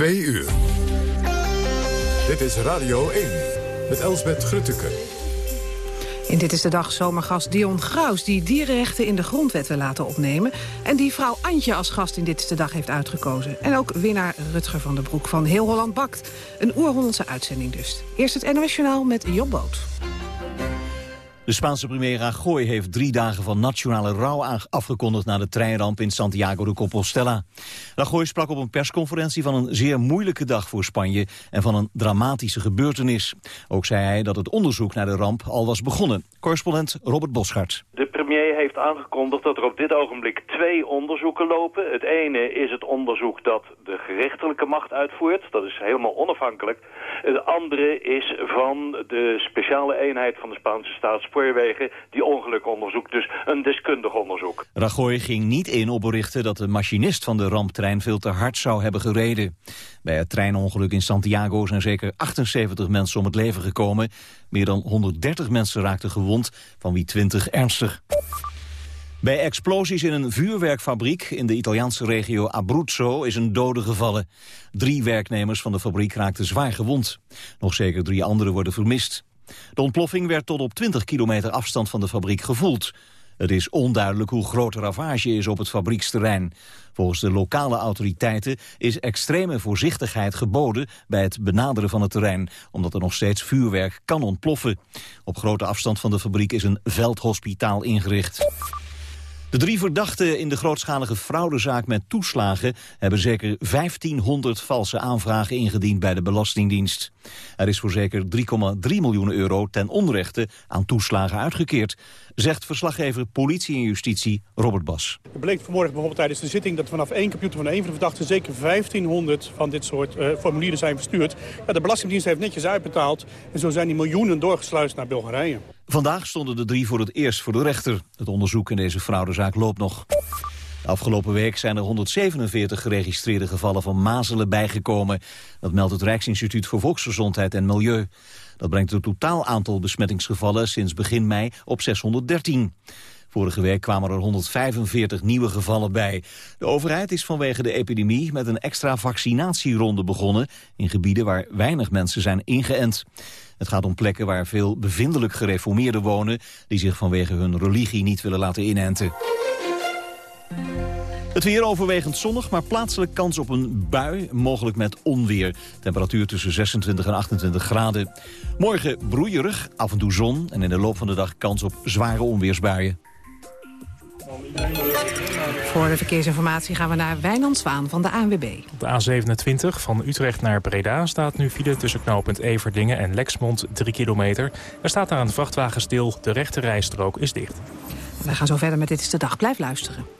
Twee uur. Dit is Radio 1 met Elsbeth Grutteke. In Dit is de Dag zomergast Dion Graus... die dierenrechten in de grondwet wil laten opnemen... en die vrouw Antje als gast in Dit is de Dag heeft uitgekozen. En ook winnaar Rutger van der Broek van Heel Holland Bakt. Een oer-Hollandse uitzending dus. Eerst het NOS Journaal met Job Boot. De Spaanse premier Rajoy heeft drie dagen van nationale rouw afgekondigd na de treinramp in Santiago de Compostela. Rajoy sprak op een persconferentie van een zeer moeilijke dag voor Spanje en van een dramatische gebeurtenis. Ook zei hij dat het onderzoek naar de ramp al was begonnen. Correspondent Robert Boschart. De premier heeft aangekondigd dat er op dit ogenblik twee onderzoeken lopen. Het ene is het onderzoek dat de gerechtelijke macht uitvoert. Dat is helemaal onafhankelijk. Het andere is van de speciale eenheid van de Spaanse staatsspoorwegen... die ongeluk onderzoekt, dus een deskundig onderzoek. Rajoy ging niet in op berichten dat de machinist van de ramptrein... veel te hard zou hebben gereden. Bij het treinongeluk in Santiago zijn zeker 78 mensen om het leven gekomen. Meer dan 130 mensen raakten gewond, van wie 20 ernstig. Bij explosies in een vuurwerkfabriek in de Italiaanse regio Abruzzo is een dode gevallen. Drie werknemers van de fabriek raakten zwaar gewond. Nog zeker drie anderen worden vermist. De ontploffing werd tot op 20 kilometer afstand van de fabriek gevoeld. Het is onduidelijk hoe groot de ravage is op het fabrieksterrein. Volgens de lokale autoriteiten is extreme voorzichtigheid geboden bij het benaderen van het terrein, omdat er nog steeds vuurwerk kan ontploffen. Op grote afstand van de fabriek is een veldhospitaal ingericht. De drie verdachten in de grootschalige fraudezaak met toeslagen... hebben zeker 1500 valse aanvragen ingediend bij de Belastingdienst. Er is voor zeker 3,3 miljoen euro ten onrechte aan toeslagen uitgekeerd... zegt verslaggever Politie en Justitie Robert Bas. Het bleek vanmorgen bijvoorbeeld tijdens de zitting... dat vanaf één computer van één van de verdachten... zeker 1500 van dit soort uh, formulieren zijn verstuurd. Ja, de Belastingdienst heeft netjes uitbetaald... en zo zijn die miljoenen doorgesluist naar Bulgarije. Vandaag stonden de drie voor het eerst voor de rechter. Het onderzoek in deze fraudezaak loopt nog. De afgelopen week zijn er 147 geregistreerde gevallen van mazelen bijgekomen. Dat meldt het Rijksinstituut voor Volksgezondheid en Milieu. Dat brengt het totaal aantal besmettingsgevallen sinds begin mei op 613. Vorige week kwamen er 145 nieuwe gevallen bij. De overheid is vanwege de epidemie met een extra vaccinatieronde begonnen... in gebieden waar weinig mensen zijn ingeënt. Het gaat om plekken waar veel bevindelijk gereformeerden wonen... die zich vanwege hun religie niet willen laten inenten. Het weer overwegend zonnig, maar plaatselijk kans op een bui, mogelijk met onweer. Temperatuur tussen 26 en 28 graden. Morgen broeierig, af en toe zon en in de loop van de dag kans op zware onweersbuien. Voor de verkeersinformatie gaan we naar Wijnand Zwaan van de ANWB. Op de A27 van Utrecht naar Breda staat nu file tussen knooppunt Everdingen en Lexmond 3 kilometer. Er staat daar een vrachtwagen stil, de rechte rijstrook is dicht. We gaan zo verder met Dit is de Dag. Blijf luisteren.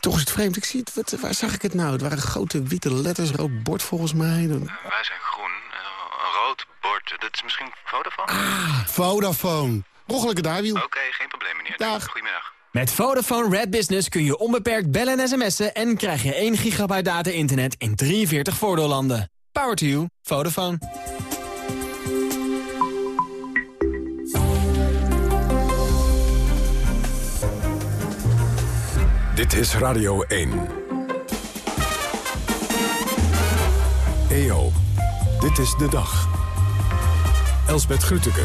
Toch is het vreemd. Ik zie het, wat, waar zag ik het nou? Het waren grote witte letters, rood bord volgens mij. Dan- wij zijn groen, eh, een rood bord. Dat is misschien Vodafone? Ah, Vodafone. Roggelijke daarwiel. Oké, geen probleem meneer. Dag. Goedemiddag. Met Vodafone Red Business kun je onbeperkt bellen en sms'en... en krijg je 1 gigabyte data-internet in 43 voordeellanden. Power to you. Vodafone. Dit is Radio 1. EO, dit is de dag. Elsbeth Grütke.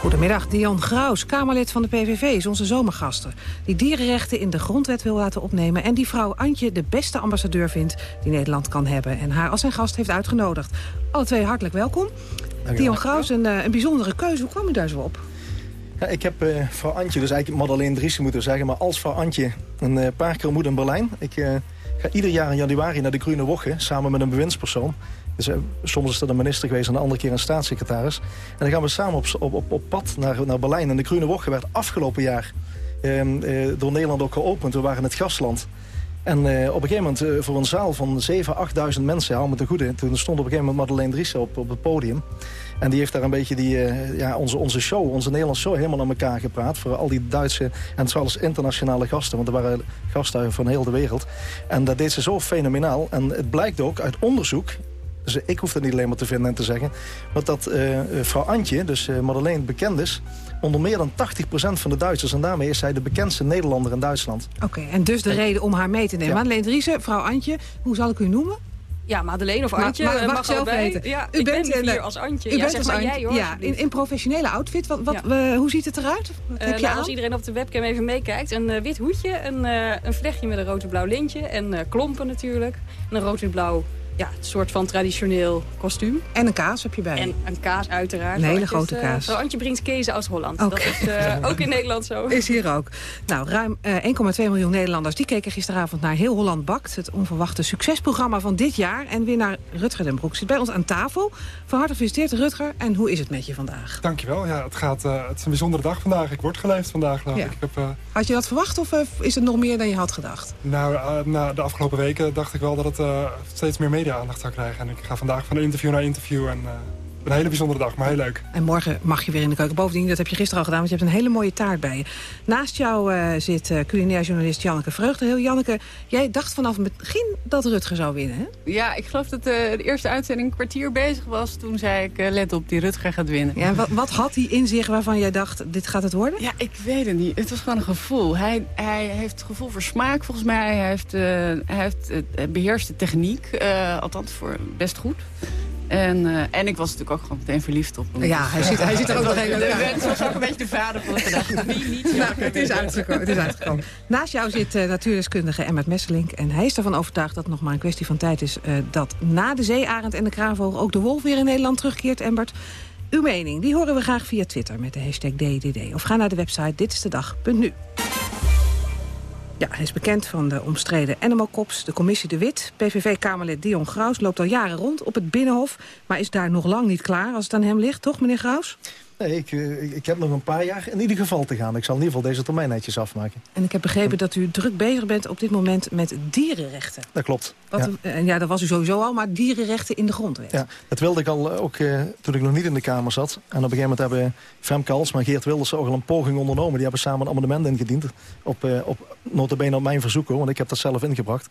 Goedemiddag, Dion Graus, Kamerlid van de PVV, is onze zomergasten. Die dierenrechten in de grondwet wil laten opnemen... en die vrouw Antje de beste ambassadeur vindt die Nederland kan hebben... en haar als zijn gast heeft uitgenodigd. Alle twee hartelijk welkom. Dion Graus, een, eh, een bijzondere keuze. Hoe kwam u daar zo op? Ik heb eh, vrouw Antje, dus eigenlijk Madeleine Driessen moeten zeggen... maar als vrouw Antje een eh, paar keer moet in Berlijn. Ik eh, ga ieder jaar in januari naar de Groene Woche... samen met een bewindspersoon. Dus, soms is dat een minister geweest en de andere keer een staatssecretaris. En dan gaan we samen op, op, op, pad naar, naar Berlijn. En de Groene Woche werd afgelopen jaar ehm, eh, door Nederland ook geopend. We waren het gastland. En op een gegeven moment voor een zaal van 7.000, 8.000 mensen, hou me te goede... toen stond op een gegeven moment Madeleine Driessen op, op het podium. En die heeft daar een beetje die, eh, ja, onze, onze show, onze Nederlandse show helemaal aan elkaar gepraat. Voor al die Duitse en zelfs internationale gasten. Want er waren gasten van heel de wereld. En dat deed ze zo fenomenaal. En het blijkt ook uit onderzoek... Dus ik hoef het niet alleen maar te vinden en te zeggen. Maar dat eh, vrouw Antje, dus eh, Madeleine, bekend is... onder meer dan 80% van de Duitsers. En daarmee is zij de bekendste Nederlander in Duitsland. Oké, en dus de reden om haar mee te nemen. Ja. Madeleine vrouw Antje, hoe zal ik u noemen? Ja, Madeleine of Antje, maar eh, mag mag zelf allebei. weten. Ja, U ik bent ben hier als Antje. U ja, bent zeg als maar Antje. jij hoor. Ja, in, in professionele outfit. Wat, wat, Ja. hoe ziet het eruit? Wat Eh, heb je nou, als iedereen op de webcam even meekijkt. Een eh, wit hoedje, een, een vlechtje met een rood en blauw lintje. En klompen natuurlijk. En een rood en blauw, ja, het soort van traditioneel kostuum. En een kaas heb je bij. En een kaas uiteraard. Een hele grote is, eh, kaas. Vrouw Antje brengt kezen uit Holland. Dat is eh, ook in Nederland zo. Is hier ook. Nou, ruim eh, 1,2 miljoen Nederlanders die keken gisteravond naar Heel Holland Bakt. Het onverwachte succesprogramma van dit jaar. En winnaar Rutger den Broek zit bij ons aan tafel. Van harte gefeliciteerd Rutger. En hoe is het met je vandaag? Dankjewel. Ja, het, gaat, eh, het is een bijzondere dag vandaag. Ik word geleefd vandaag. Ja. ik. Heb, eh, Had je dat verwacht of eh, is het nog meer dan je had gedacht? nou, eh, na de afgelopen weken dacht ik wel dat het eh, steeds meer media-aandacht zou krijgen. En ik ga vandaag van interview naar interview. En eh, een hele bijzondere dag, maar heel leuk. En morgen mag je weer in de keuken. Bovendien, dat heb je gisteren al gedaan, want je hebt een hele mooie taart bij je. Naast jou eh, zit eh, culinair journalist Janneke Vreugdeheel. Janneke, jij dacht vanaf het begin dat Rutger zou winnen, hè? Ja, ik geloof dat eh, de eerste uitzending een kwartier bezig was. Toen zei ik, eh, let op, die Rutger gaat winnen. Ja, wat, wat had hij in zich waarvan jij dacht, dit gaat het worden? Ja, ik weet het niet. Het was gewoon een gevoel. Hij, hij heeft gevoel voor smaak, volgens mij. Hij heeft, eh, hij heeft eh, beheerst de techniek. eh, althans, voor best goed. En, eh, en ik was natuurlijk ook gewoon meteen verliefd op hem. Ja, hij ziet- hij ziet er ook nog heel leuk uit. Het was ook een beetje de vader van de gedachte. Wie niet? Nou, het is uitgekomen. Het is uitgekomen. Naast jou zit uh, natuurdeskundige Emmert Messelink. En hij is ervan overtuigd dat het nog maar een kwestie van tijd is... Uh, dat na de zeearend en de kraanvogel ook de wolf weer in Nederland terugkeert, Emmert. Uw mening, die horen we graag via Twitter met de hashtag DDD. Of ga naar de website ditstedag.nu. Ja, hij is bekend van de omstreden Animal Cops, de commissie De Wit. PVV-Kamerlid Dion Graus loopt al jaren rond op het Binnenhof... maar is daar nog lang niet klaar als het aan hem ligt, toch, meneer Graus? Nee, ik, ik heb nog een paar jaar in ieder geval te gaan. Ik zal in ieder geval deze termijn netjes afmaken. En ik heb begrepen dat u druk bezig bent op dit moment met dierenrechten. Dat klopt. Wat, ja. En ja, dat was u sowieso al, maar dierenrechten in de grondwet. Ja, dat wilde ik al ook uh, toen ik nog niet in de Kamer zat. En op een gegeven moment hebben Femke Halsma en Geert Wilders ook al een poging ondernomen. Die hebben samen een amendement ingediend. Op, uh, op notabene op mijn verzoek, hoor, want ik heb dat zelf ingebracht.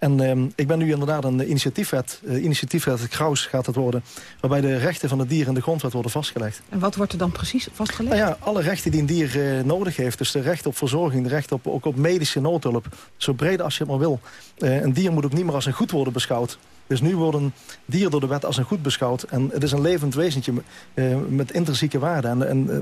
En uh, ik ben nu inderdaad een initiatiefwet, uh, initiatiefwet Kraus gaat het worden... waarbij de rechten van het dier in de grondwet worden vastgelegd. En wat wordt er dan precies vastgelegd? Nou ja, alle rechten die een dier uh, nodig heeft. Dus de recht op verzorging, de recht op, ook op medische noodhulp. Zo breed als je het maar wil. Uh, een dier moet ook niet meer als een goed worden beschouwd. Dus nu wordt een dier door de wet als een goed beschouwd. En het is een levend wezentje uh, met intrinsieke waarde. En, en uh,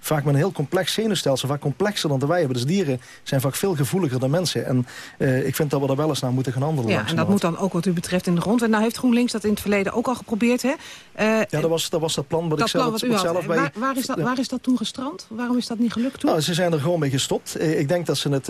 vaak met een heel complex zenuwstelsel. Vaak complexer dan wij hebben. Dus dieren zijn vaak veel gevoeliger dan mensen. En uh, ik vind dat we daar wel eens naar moeten gaan handelen. Ja, en dat moet dan ook wat u betreft in de grond. En nou heeft GroenLinks dat in het verleden ook al geprobeerd, hè? ja, dat was, dat was dat plan wat dat ik zelf, plan wat u had. zelf bij... Waar, waar, is dat, waar is dat toen gestrand? Waarom is dat niet gelukt toen? Nou, ze zijn er gewoon mee gestopt. Ik denk dat, ze het,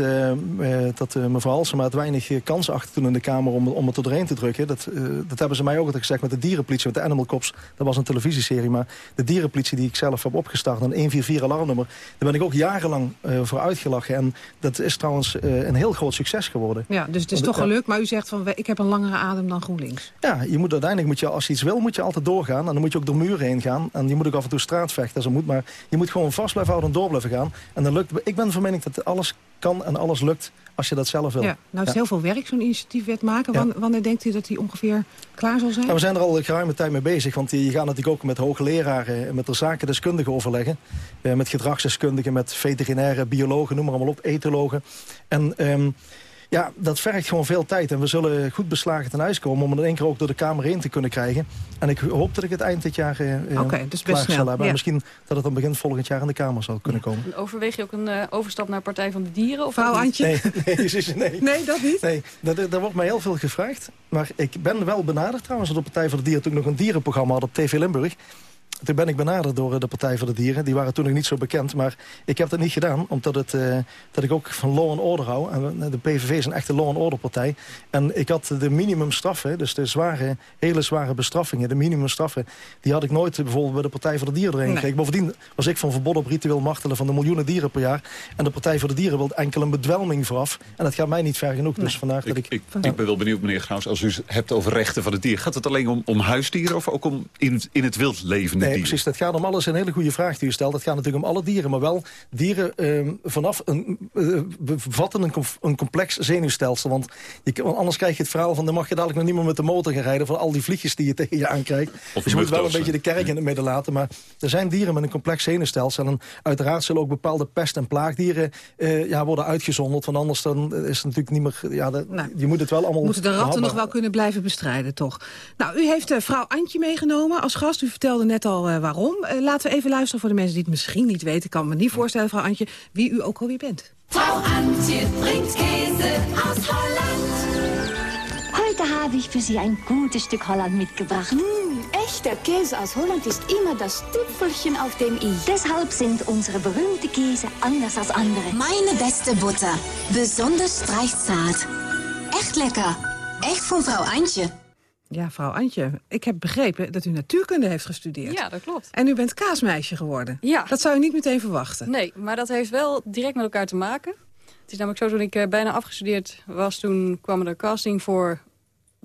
dat mevrouw Halsema het weinig kans achter toen in de Kamer om, om het er doorheen te drukken. Dat, dat hebben ze mij ook altijd gezegd met de dierenpolitie, met de Animal Cops. Dat was een televisieserie, maar de dierenpolitie die ik zelf heb opgestart, een 144 alarmnummer, daar ben ik ook jarenlang voor uitgelachen. En dat is trouwens een heel groot succes geworden. Ja, dus het is toch gelukt, maar u zegt van ik heb een langere adem dan GroenLinks. Ja, je moet uiteindelijk, moet je, als je iets wil, moet je altijd doorgaan. En dan moet je ook door muren heen gaan. En je moet ook af en toe straatvechten als moet. Maar je moet gewoon vast blijven houden en door blijven gaan. En dan lukt, ik ben van mening dat alles kan en alles lukt als je dat zelf wil. Ja, nou is heel veel werk zo'n initiatiefwet maken. Wanneer denkt u dat die ongeveer klaar zal zijn? Nou, we zijn er al geruime tijd mee bezig. Want je gaat natuurlijk ook met hoogleraren, met de zakendeskundigen overleggen. Eh, met gedragsdeskundigen, met veterinaire, biologen, noem maar allemaal op, etologen. En... Um, ja, dat vergt gewoon veel tijd. En we zullen goed beslagen ten huis komen... om het in één keer ook door de Kamer heen te kunnen krijgen. En ik hoop dat ik het eind dit jaar uh, okay, dus best snel. hebben. Misschien dat het dan begin volgend jaar in de Kamer zal kunnen komen. En overweeg je ook een uh, overstap naar Partij van de Dieren? Of Vrouw Antje? Nee, nee, nee. nee, dat niet? Nee, daar wordt mij heel veel gevraagd. Maar ik ben wel benaderd trouwens door de Partij van de Dieren... toen ik nog een dierenprogramma had op TV Limburg. Toen ben ik benaderd door eh, de Partij voor de Dieren. Die waren toen nog niet zo bekend. Maar ik heb dat niet gedaan, omdat het, uh, dat ik ook van law and order hou. En de PVV is een echte law and order partij. En ik had de minimumstraffen, dus de zware, hele zware bestraffingen... de minimumstraffen, die had ik nooit bijvoorbeeld bij de Partij voor de Dieren erin gekregen. Bovendien was ik van verbod op ritueel martelen van de miljoenen dieren per jaar. En de Partij voor de Dieren wil enkel een bedwelming vooraf. En dat gaat mij niet ver genoeg. Dus vandaag dat ik... Ik, ik, ben wel benieuwd, meneer Graus, als u het hebt over rechten van het dier. Gaat het alleen om, om huisdieren of ook om in, in het wild levende nee, precies. Dat gaat om alles. Een hele goede vraag die u stelt. Dat gaat natuurlijk om alle dieren. Maar wel dieren uh, vanaf een, uh, bevatten een, een, complex zenuwstelsel. Want je, anders krijg je het verhaal van... dan mag je dadelijk nog niet meer met de motor gaan rijden... van al die vliegjes die je tegen je aankrijgt. Of dus je moet wel een beetje de kerk in het midden laten. Maar er zijn dieren met een complex zenuwstelsel. En uiteraard zullen ook bepaalde pest- en plaagdieren uh, ja, worden uitgezonderd. Want anders dan is het natuurlijk niet meer... Ja, de, nou, je moet het wel allemaal... Moeten de ratten nog wel kunnen blijven bestrijden, toch? Nou, u heeft vrouw Antje meegenomen als gast. U vertelde net al waarom. Uh, laten we even luisteren voor de mensen die het misschien niet weten. Ik kan me niet voorstellen, mevrouw Antje, wie u ook alweer bent. Frau Antje bringt Käse aus Holland. Heute habe ich für Sie ein gutes Stück Holland mitgebracht. Mm, echter Käse aus Holland ist immer das Tüpfelchen auf dem i. Deshalb sind unsere berühmte Käse anders als andere. Meine beste Butter. Besonders streichzart. Echt lecker. Echt von Frau Antje. Ja, vrouw Antje, ik heb begrepen dat u natuurkunde heeft gestudeerd. Ja, dat klopt. En u bent kaasmeisje geworden. Ja. Dat zou je niet meteen verwachten. Nee, maar dat heeft wel direct met elkaar te maken. Het is namelijk zo, toen ik uh, bijna afgestudeerd was... toen kwam er casting voor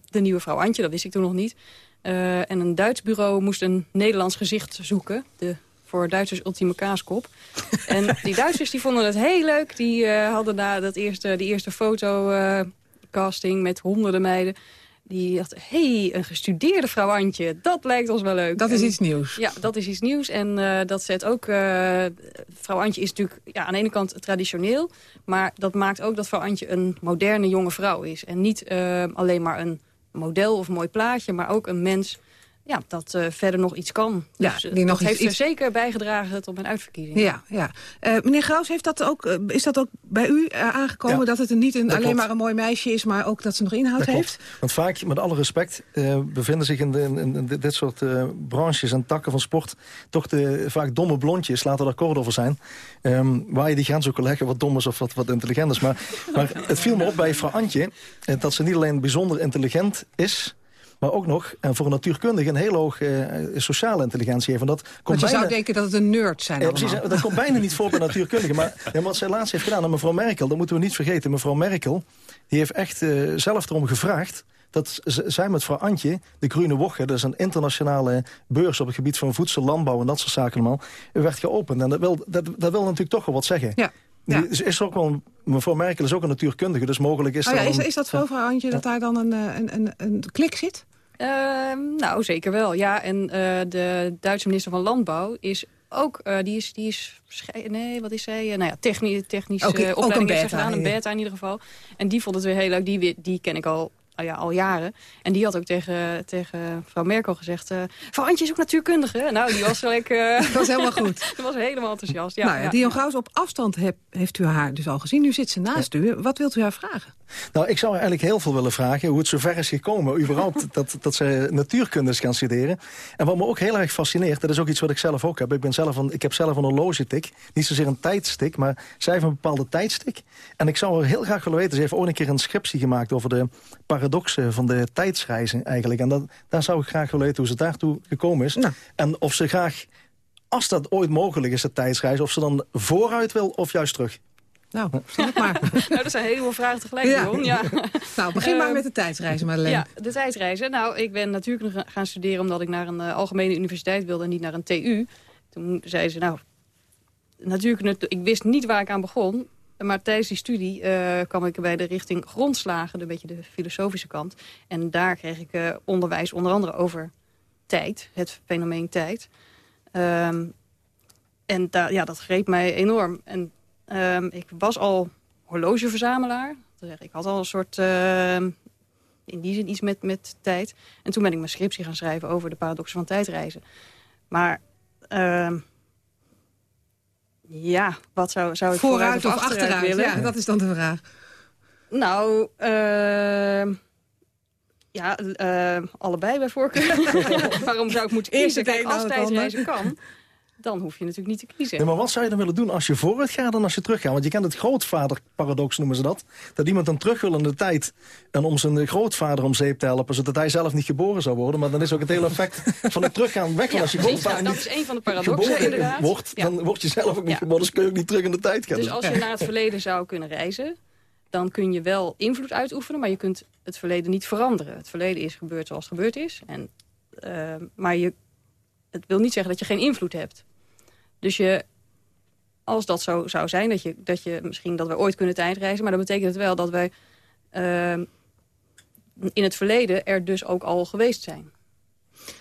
de nieuwe vrouw Antje. Dat wist ik toen nog niet. Uh, en een Duits bureau moest een Nederlands gezicht zoeken. De voor Duitsers ultieme kaaskop. en die Duitsers die vonden het heel leuk. Die uh, hadden na dat eerste, die eerste fotocasting met honderden meiden die dacht, hé, hey, een gestudeerde vrouw Antje, dat lijkt ons wel leuk. Dat is iets nieuws. Ja, dat is iets nieuws. En uh, dat zet ook... Uh, vrouw Antje is natuurlijk ja, aan de ene kant traditioneel... maar dat maakt ook dat vrouw Antje een moderne jonge vrouw is. En niet uh, alleen maar een model of mooi plaatje... maar ook een mens ja, dat uh, verder nog iets kan. Ja, dus, die nog dat iets, heeft er iets... zeker bijgedragen tot mijn uitverkiezing. Ja, ja. Uh, meneer Graus, heeft dat ook, uh, is dat ook bij u aangekomen... Ja, dat het niet een, alleen klopt. maar een mooi meisje is... maar ook dat ze nog inhoud dat heeft? Klopt. Want vaak, met alle respect, bevinden zich in, de, in, in, dit soort branches en takken van sport... toch de vaak domme blondjes, laten we er akkoord over zijn... Um, waar je die grens ook kan leggen, wat dom is of wat, wat intelligent is. Maar, maar het viel me op bij vrouw Antje... dat ze niet alleen bijzonder intelligent is... Maar ook nog, en voor een natuurkundige, een heel hoog uh, sociale intelligentie heeft. En dat komt Want je bijna, zou denken dat het een nerd zijn ja, precies, Dat komt bijna niet voor bij natuurkundigen. Maar ja, wat zij laatst heeft gedaan, en mevrouw Merkel, dat moeten we niet vergeten. Mevrouw Merkel, die heeft echt uh, zelf erom gevraagd dat zij met vrouw Antje, de Groene Woche... dat is een internationale beurs op het gebied van voedsel, landbouw... en dat soort zaken allemaal, werd geopend. En dat wil, dat, dat wil natuurlijk toch wel wat zeggen. Ja. Ja. Dus is ook wel, mevrouw Merkel is ook een natuurkundige, dus mogelijk is oh ja, er is, is dat zo, mevrouw Antje, dat daar dan een, een, een, een klik zit? Uh, nou, zeker wel. Ja, en uh, de Duitse minister van Landbouw is ook, uh, die is, die is, nee, wat is zij? nou ja, technisch, technisch ook, uh, opleiding heeft ze gedaan, een beta in ieder geval. En die vond het weer heel leuk. Die, die ken ik al ja, al jaren. En die had ook tegen, tegen mevrouw Merkel gezegd... Uh, vrouw Antje is ook natuurkundige. Nou, die was gelijk... Uh, dat was helemaal goed. die was helemaal enthousiast. Ja, nou ja, ja. Dion Gauws, op afstand heb, heeft u haar dus al gezien. Nu zit ze naast ja. u. Wat wilt u haar vragen? Nou, ik zou haar eigenlijk heel veel willen vragen... hoe het zover is gekomen, überhaupt, dat, dat ze natuurkundes kan studeren. En wat me ook heel erg fascineert, dat is ook iets wat ik zelf ook heb. Ik, ben zelf een, ik heb zelf een horlogetik. Niet zozeer een tijdstik, maar zij heeft een bepaalde tijdstik. En ik zou er heel graag willen weten... ze heeft ook een keer een scriptie gemaakt over de paradox van de tijdsreizen eigenlijk. En dat, daar zou ik graag willen weten hoe ze daartoe gekomen is. En of ze graag, als dat ooit mogelijk is, de tijdsreis... of ze dan vooruit wil of juist terug. Nou, zeg maar. nou, dat zijn een heleboel vragen tegelijk, ja. ja. nou, begin maar ehm, met de tijdsreizen, Marleen. Ja, de tijdsreizen. Nou, ik ben natuurlijk nog gaan studeren... omdat ik naar een uh, algemene universiteit wilde en niet naar een TU. Toen zei ze, nou... Natuurlijk, ik wist niet waar ik aan begon. Maar tijdens die studie uh, kwam ik bij de richting grondslagen, een beetje de filosofische kant. En daar kreeg ik uh, onderwijs onder andere over tijd, het fenomeen tijd. Um, en ja, dat greep mij enorm. En um, ik was al horlogeverzamelaar. Ik had al een soort, uh, in die zin iets met, met tijd. En toen ben ik mijn scriptie gaan schrijven over de paradoxen van tijdreizen. Maar... Ja, wat zou, zou ik vooruit, vooruit of, of achteruit, willen? Ja, dat is dan de vraag. Nou, uh, ja, uh, allebei bij voorkeur. Waarom zou ik moeten kiezen? Kijk, als tijdreizen kan, dan hoef je natuurlijk niet te kiezen. maar wat zou je dan willen doen als je vooruit gaat dan als je terug gaat? Want je kent het grootvaderparadox, noemen ze dat. Dat iemand dan terug wil in de tijd en om zijn grootvader om zeep te helpen... zodat hij zelf niet geboren zou worden. Maar dan is ook het hele effect van het teruggaan weg. Ja, als je grootvader dat is een van de paradoxen, inderdaad. wordt, dan word je zelf ook niet geboren. Dus kun je ook niet terug in de tijd gaan. Dus als je naar het verleden zou kunnen reizen... dan kun je wel invloed uitoefenen, maar je kunt het verleden niet veranderen. Het verleden is gebeurd zoals het gebeurd is. En, uh, maar je, het wil niet zeggen dat je geen invloed hebt. Dus je, als dat zo zou zijn, dat je, dat je misschien dat we ooit kunnen tijdreizen... maar dan betekent het wel dat wij uh, in het verleden er dus ook al geweest zijn.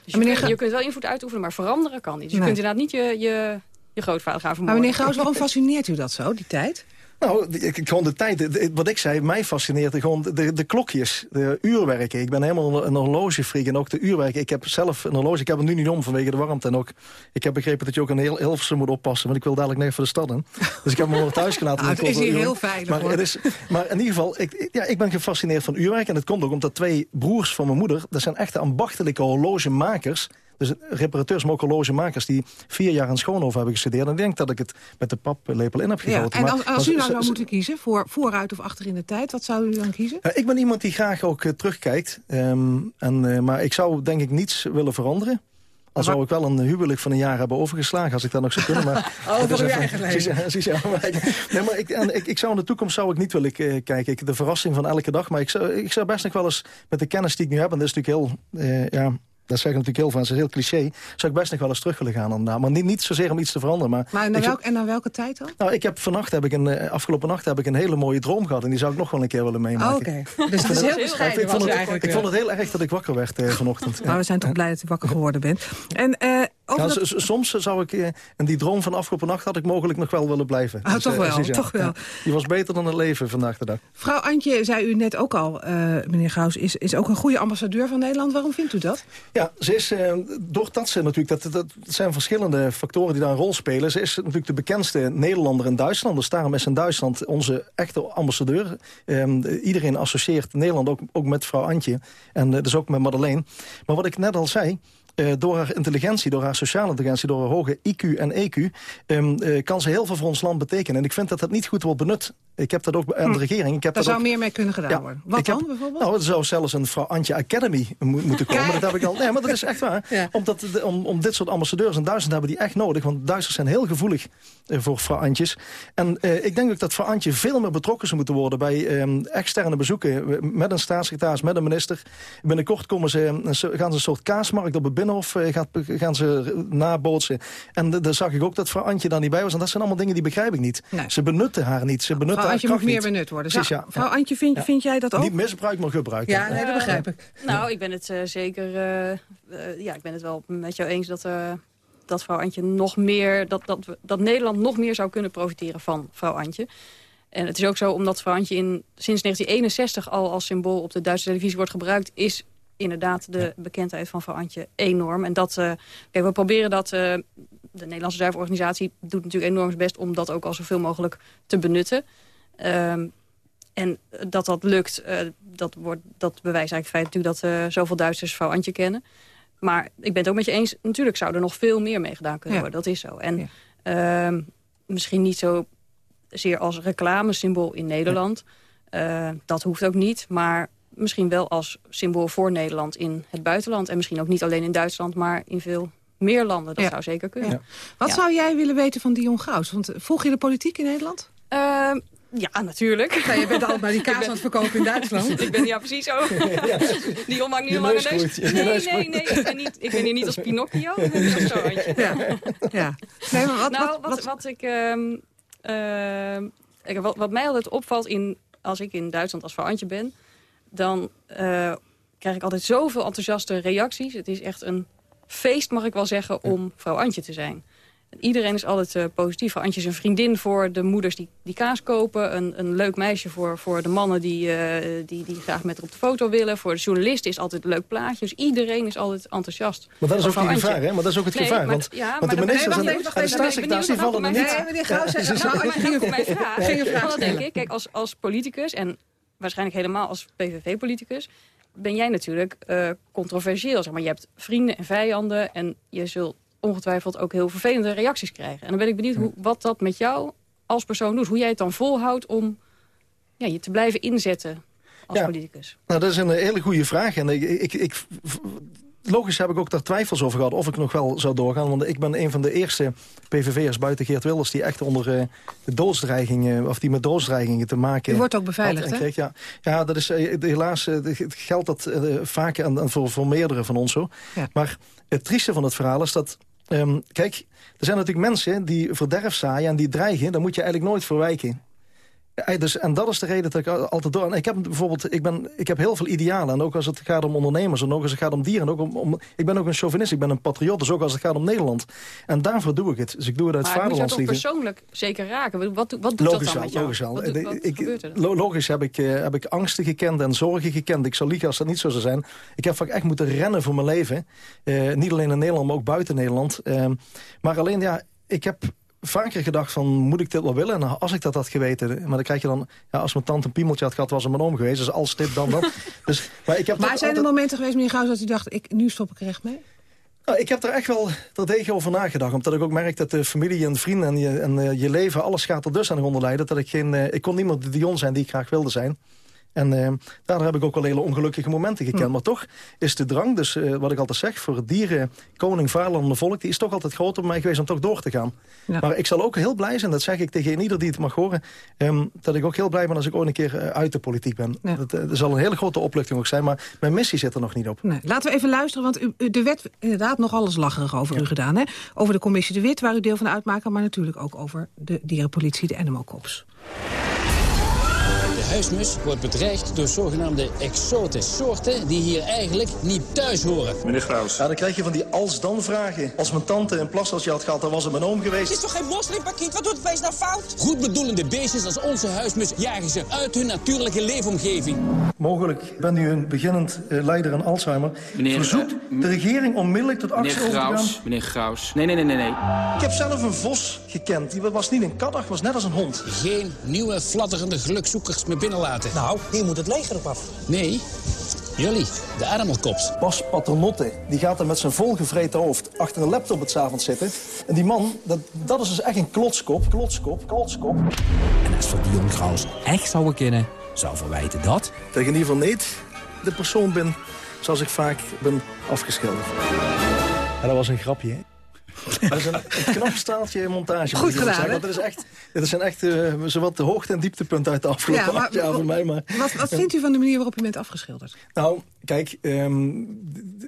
Dus je, kunt, je, kunt, wel invloed uitoefenen, maar veranderen kan niet. Dus je kunt inderdaad niet je, je, je grootvader gaan vermoorden. Maar meneer Gauws, waarom fascineert u dat zo, die tijd? Nou, gewoon de tijd. Wat ik zei, mij fascineert gewoon de, de klokjes, de uurwerken. Ik ben helemaal een horlogefreak en ook de uurwerken. Ik heb zelf een horloge, ik heb het nu niet om vanwege de warmte. En ook, ik heb begrepen dat je ook een heel Hilversum moet oppassen, want ik wil dadelijk net voor de stad in. Dus ik heb hem nog thuis gelaten. Ah, het is hier heel fijn. Maar, het is, maar in ieder geval, ik, ja, ik ben gefascineerd van uurwerk. En het komt ook omdat twee broers van mijn moeder, dat zijn echte ambachtelijke horlogemakers dus reparateurs, maar ook horlogemakers... die vier jaar aan Schoonhoven hebben gestudeerd. En ik denk dat ik het met de paplepel in heb gegoten. Ja, en als, u nou zou moeten kiezen, voor, vooruit of achter in de tijd... wat zou u dan kiezen? ik ben iemand die graag ook uh, terugkijkt. Um, en, uh, maar ik zou denk ik niets willen veranderen. Dan zou ik wel een huwelijk van een jaar hebben overgeslagen... als ik dat nog zou kunnen. Maar oh, voor uw eigen nee, maar ik, en, ik, ik, zou in de toekomst zou ik niet willen uh, kijken. Ik, de verrassing van elke dag. Maar ik zou, ik zou best nog wel eens met de kennis die ik nu heb... en dat is natuurlijk heel... Uh, ja, dat zeggen natuurlijk heel veel mensen, heel cliché. Zou ik best nog wel eens terug willen gaan. Inderdaad. Maar niet, niet zozeer om iets te veranderen. Maar, maar naar welk, en naar welke tijd dan? Nou, ik heb vannacht heb ik een, uh, afgelopen nacht heb ik een hele mooie droom gehad. En die zou ik nog wel een keer willen meemaken. Oh, Oké, dus het is heel bescheiden ik, vond het, ik vond het heel erg dat ik wakker werd uh, vanochtend. Maar we zijn toch blij dat u wakker geworden bent. En, uh, Soms zou ik, en die droom van afgelopen nacht had ik mogelijk nog wel willen blijven. Ah, dus, toch wel, toch wel. die was beter dan het leven vandaag de dag. Vrouw Antje, zei u net ook al, meneer Gauws, is, is ook een goede ambassadeur van Nederland. Waarom vindt u dat? Ja, ze is doordat ze natuurlijk, dat, dat zijn verschillende factoren die daar een rol spelen. Ze is natuurlijk de bekendste Nederlander in Duitsland. Dus daarom is in Duitsland onze echte ambassadeur. Ehm, iedereen associeert Nederland ook, ook met vrouw Antje. En uh, dus ook met Madeleine. Maar wat ik net al zei, uh, door haar intelligentie, door haar sociale intelligentie... door haar hoge IQ en EQ... Um, uh, kan ze heel veel voor ons land betekenen. En ik vind dat dat niet goed wordt benut. Ik heb dat ook aan de hm. regering. Ik heb Daar zou meer mee kunnen gedaan worden. Wat dan bijvoorbeeld? Nou, er zou zelfs een vrouw Antje Academy moeten komen. dat heb ik al. Nee, maar dat is echt waar. ja. Omdat, de, om, om dit soort ambassadeurs in Duitsland hebben die echt nodig. Want Duitsers zijn heel gevoelig uh, voor vrouw Antjes. En ik denk ook dat vrouw Antje veel meer betrokken zou moeten worden... bij um, externe bezoeken met een staatssecretaris, met een minister. Binnenkort komen ze, gaan ze een soort kaasmarkt op het Binnenhof uh, gaat, gaan ze nabootsen. En daar zag ik ook dat vrouw Antje daar niet bij was. En dat zijn allemaal dingen die begrijp ik niet. Nee. Ze benutten haar niet. Ze benutten vrouw Antje moet meer benut worden. Precies, ja. Vrouw Antje, vind, vind jij dat ook? Niet misbruik, maar gebruik. Ja, nee, dat begrijp ik. Nou, ik ben het uh, zeker... Uh, ja, ik ben het wel met jou eens dat dat vrouw Antje nog meer, dat, dat, dat Nederland nog meer zou kunnen profiteren van vrouw Antje. En het is ook zo, omdat vrouw Antje in, sinds 1961 al als symbool op de Duitse televisie wordt gebruikt, is inderdaad de bekendheid van vrouw Antje enorm. En dat, uh, kijk, we proberen dat, uh, de Nederlandse Zuiverorganisatie doet natuurlijk enorm zijn best om dat ook al zoveel mogelijk te benutten. Um, en dat dat lukt, uh, dat, wordt, dat bewijst eigenlijk feit natuurlijk dat zoveel Duitsers vrouw Antje kennen. Maar ik ben het ook met je eens, natuurlijk zou er nog veel meer mee gedaan kunnen worden. Dat is zo. En ja. uh, misschien niet zo zeer als reclamesymbool in Nederland. Dat hoeft ook niet. Maar misschien wel als symbool voor Nederland in het buitenland. En misschien ook niet alleen in Duitsland, maar in veel meer landen. Dat zou zeker kunnen. Wat zou jij willen weten van Dion Graus? Want volg je de politiek in Nederland? Ehm, ja, natuurlijk. Ja, je bent altijd bij die kaas aan het verkopen in Duitsland. ik ben ja precies zo. Die om maakt niet een lange neus. Nee, nee, nee. Ik ben, niet, ik ben hier niet als Pinocchio. Ik ben als zo Ja. ja. Nee, maar wat, nou, wat, wat, ik... Um, uh, wat, wat mij altijd opvalt in, als ik in Duitsland als vrouw Antje ben... dan uh, krijg ik altijd zoveel enthousiaste reacties. Het is echt een feest, mag ik wel zeggen, om vrouw Antje te zijn. Iedereen is altijd uh, positief. Antje is een vriendin voor de moeders die, die kaas kopen. Een, een leuk meisje voor, voor de mannen die, uh, die, die graag met haar op de foto willen. Voor de journalist is altijd een leuk plaatje. Dus iedereen is altijd enthousiast. Maar dat is ook het gevaar, hè? Maar dat is ook het gevaar. Want, ja, want de ministers en de staatssecretaris die vallen er niet. Nee, meneer Gauw, nou, ging op mijn vraag. Ging denk ik, kijk, als, als politicus en waarschijnlijk helemaal als PVV-politicus ben jij natuurlijk uh, controversieel. Zeg maar. Je hebt vrienden en vijanden en je zult ongetwijfeld ook heel vervelende reacties krijgen. En dan ben ik benieuwd hoe, wat dat met jou als persoon doet. Hoe jij het dan volhoudt om ja, je te blijven inzetten als politicus. Nou, dat is een hele goede vraag. En ik, ik, ik, logisch heb ik ook daar twijfels over gehad of ik nog wel zou doorgaan. Want ik ben een van de eerste PVV'ers buiten Geert Wilders... die echt onder uh, de doodsdreigingen, of die met doodsdreigingen te maken... U wordt ook beveiligd, hè? Ja, ja, dat is uh, helaas uh, geldt dat vaak en, voor, voor meerdere van ons zo. Ja. Maar het trieste van het verhaal is dat Um, kijk, er zijn natuurlijk mensen die verderf zaaien en die dreigen. Daar moet je eigenlijk nooit voor wijken. Dus, en dat is de reden dat ik altijd door... En ik heb bijvoorbeeld, ik, ben, ik heb heel veel idealen. En ook als het gaat om ondernemers en ook als het gaat om dieren. ook om, om, ik ben ook een chauvinist, ik ben een patriot. Dus ook als het gaat om Nederland. En daarvoor doe ik het. Dus ik doe het uit vaderlandsliefde. Maar moet je persoonlijk zeker raken? Wat, wat doet logisch dat dan met jou? Logisch wel. Wat, wat ik, er dan? Logisch heb ik, uh, heb ik angsten gekend en zorgen gekend. Ik zou liegen als dat niet zo zou zijn. Ik heb vaak echt moeten rennen voor mijn leven. Uh, niet alleen in Nederland, maar ook buiten Nederland. Uh, maar alleen, ja, ik heb vaker gedacht van, moet ik dit wel willen? En als ik dat had geweten, maar dan krijg je dan... Ja, als mijn tante een piemeltje had gehad, was er mijn oom geweest. Dus als dit dan dat. dus, maar ik heb maar zijn er momenten geweest, meneer Gauws, dat u dacht... Ik, nu stop ik er echt mee? Nou, ik heb er echt wel terdege over nagedacht. Omdat ik ook merk dat de familie en vrienden en je, en, uh, je leven... alles gaat er dus aan onder leiden. Dat ik geen... Uh, ik kon niemand de Dion zijn die ik graag wilde zijn. En uh, daardoor heb ik ook wel hele ongelukkige momenten gekend. Hm. Maar toch is de drang, dus uh, wat ik altijd zeg... voor het dieren, koning, vaderland en volk... die is toch altijd groter bij mij geweest om toch door te gaan. Ja. Maar ik zal ook heel blij zijn, dat zeg ik tegen ieder die het mag horen... Um, dat ik ook heel blij ben als ik ooit een keer uh, uit de politiek ben. Ja. Dat, dat, zal een hele grote opluchting ook zijn, maar mijn missie zit er nog niet op. Nee. Laten we even luisteren, want u, u, de wet inderdaad nog alles lacherig over ja. u gedaan. Hè? Over de commissie De Wit, waar u deel van uitmaakt... maar natuurlijk ook over de dierenpolitie, de Animal Cops huismus wordt bedreigd door zogenaamde exote soorten die hier eigenlijk niet thuis horen. Meneer Graus. Ja, dan krijg je van die als-dan vragen. Als mijn tante een plastasje had gehad, dan was het mijn oom geweest. Het is toch geen moslimpakiet? Wat doet het beest nou fout? Goed bedoelende beestjes als onze huismus jagen ze uit hun natuurlijke leefomgeving. Mogelijk bent u een beginnend uh, leider aan Alzheimer. Meneer, Verzoekt uh, de regering onmiddellijk tot actie over te gaan? Meneer Graus. Nee, nee, nee, nee, nee. Ik heb zelf een vos gekend. Die was niet een kat, was net als een hond. Geen nieuwe fladderende gelukzoekers meer binnenlaten. Nou, hier moet het leger op af. Nee, jullie, de animalcops. Bas Paternotte, die gaat er met zijn volgevreten hoofd achter een laptop het avond zitten. En die man, dat, dat is dus echt een klotskop, klotskop, klotskop. En als we Dion Graus echt zouden kennen, zou verwijten dat... Dat ik in ieder geval niet de persoon ben zoals ik vaak ben afgeschilderd. En dat was een grapje, hè? Dat is een, een knap staaltje montage. Goed gedaan, zeggen, want dat is echt, Dit zijn echt uh, zowat de hoogte- en dieptepunten uit de afgelopen ja, maar, jaar voor mij. Maar, wat, wat vindt u van de manier waarop u bent afgeschilderd? Nou, kijk, um,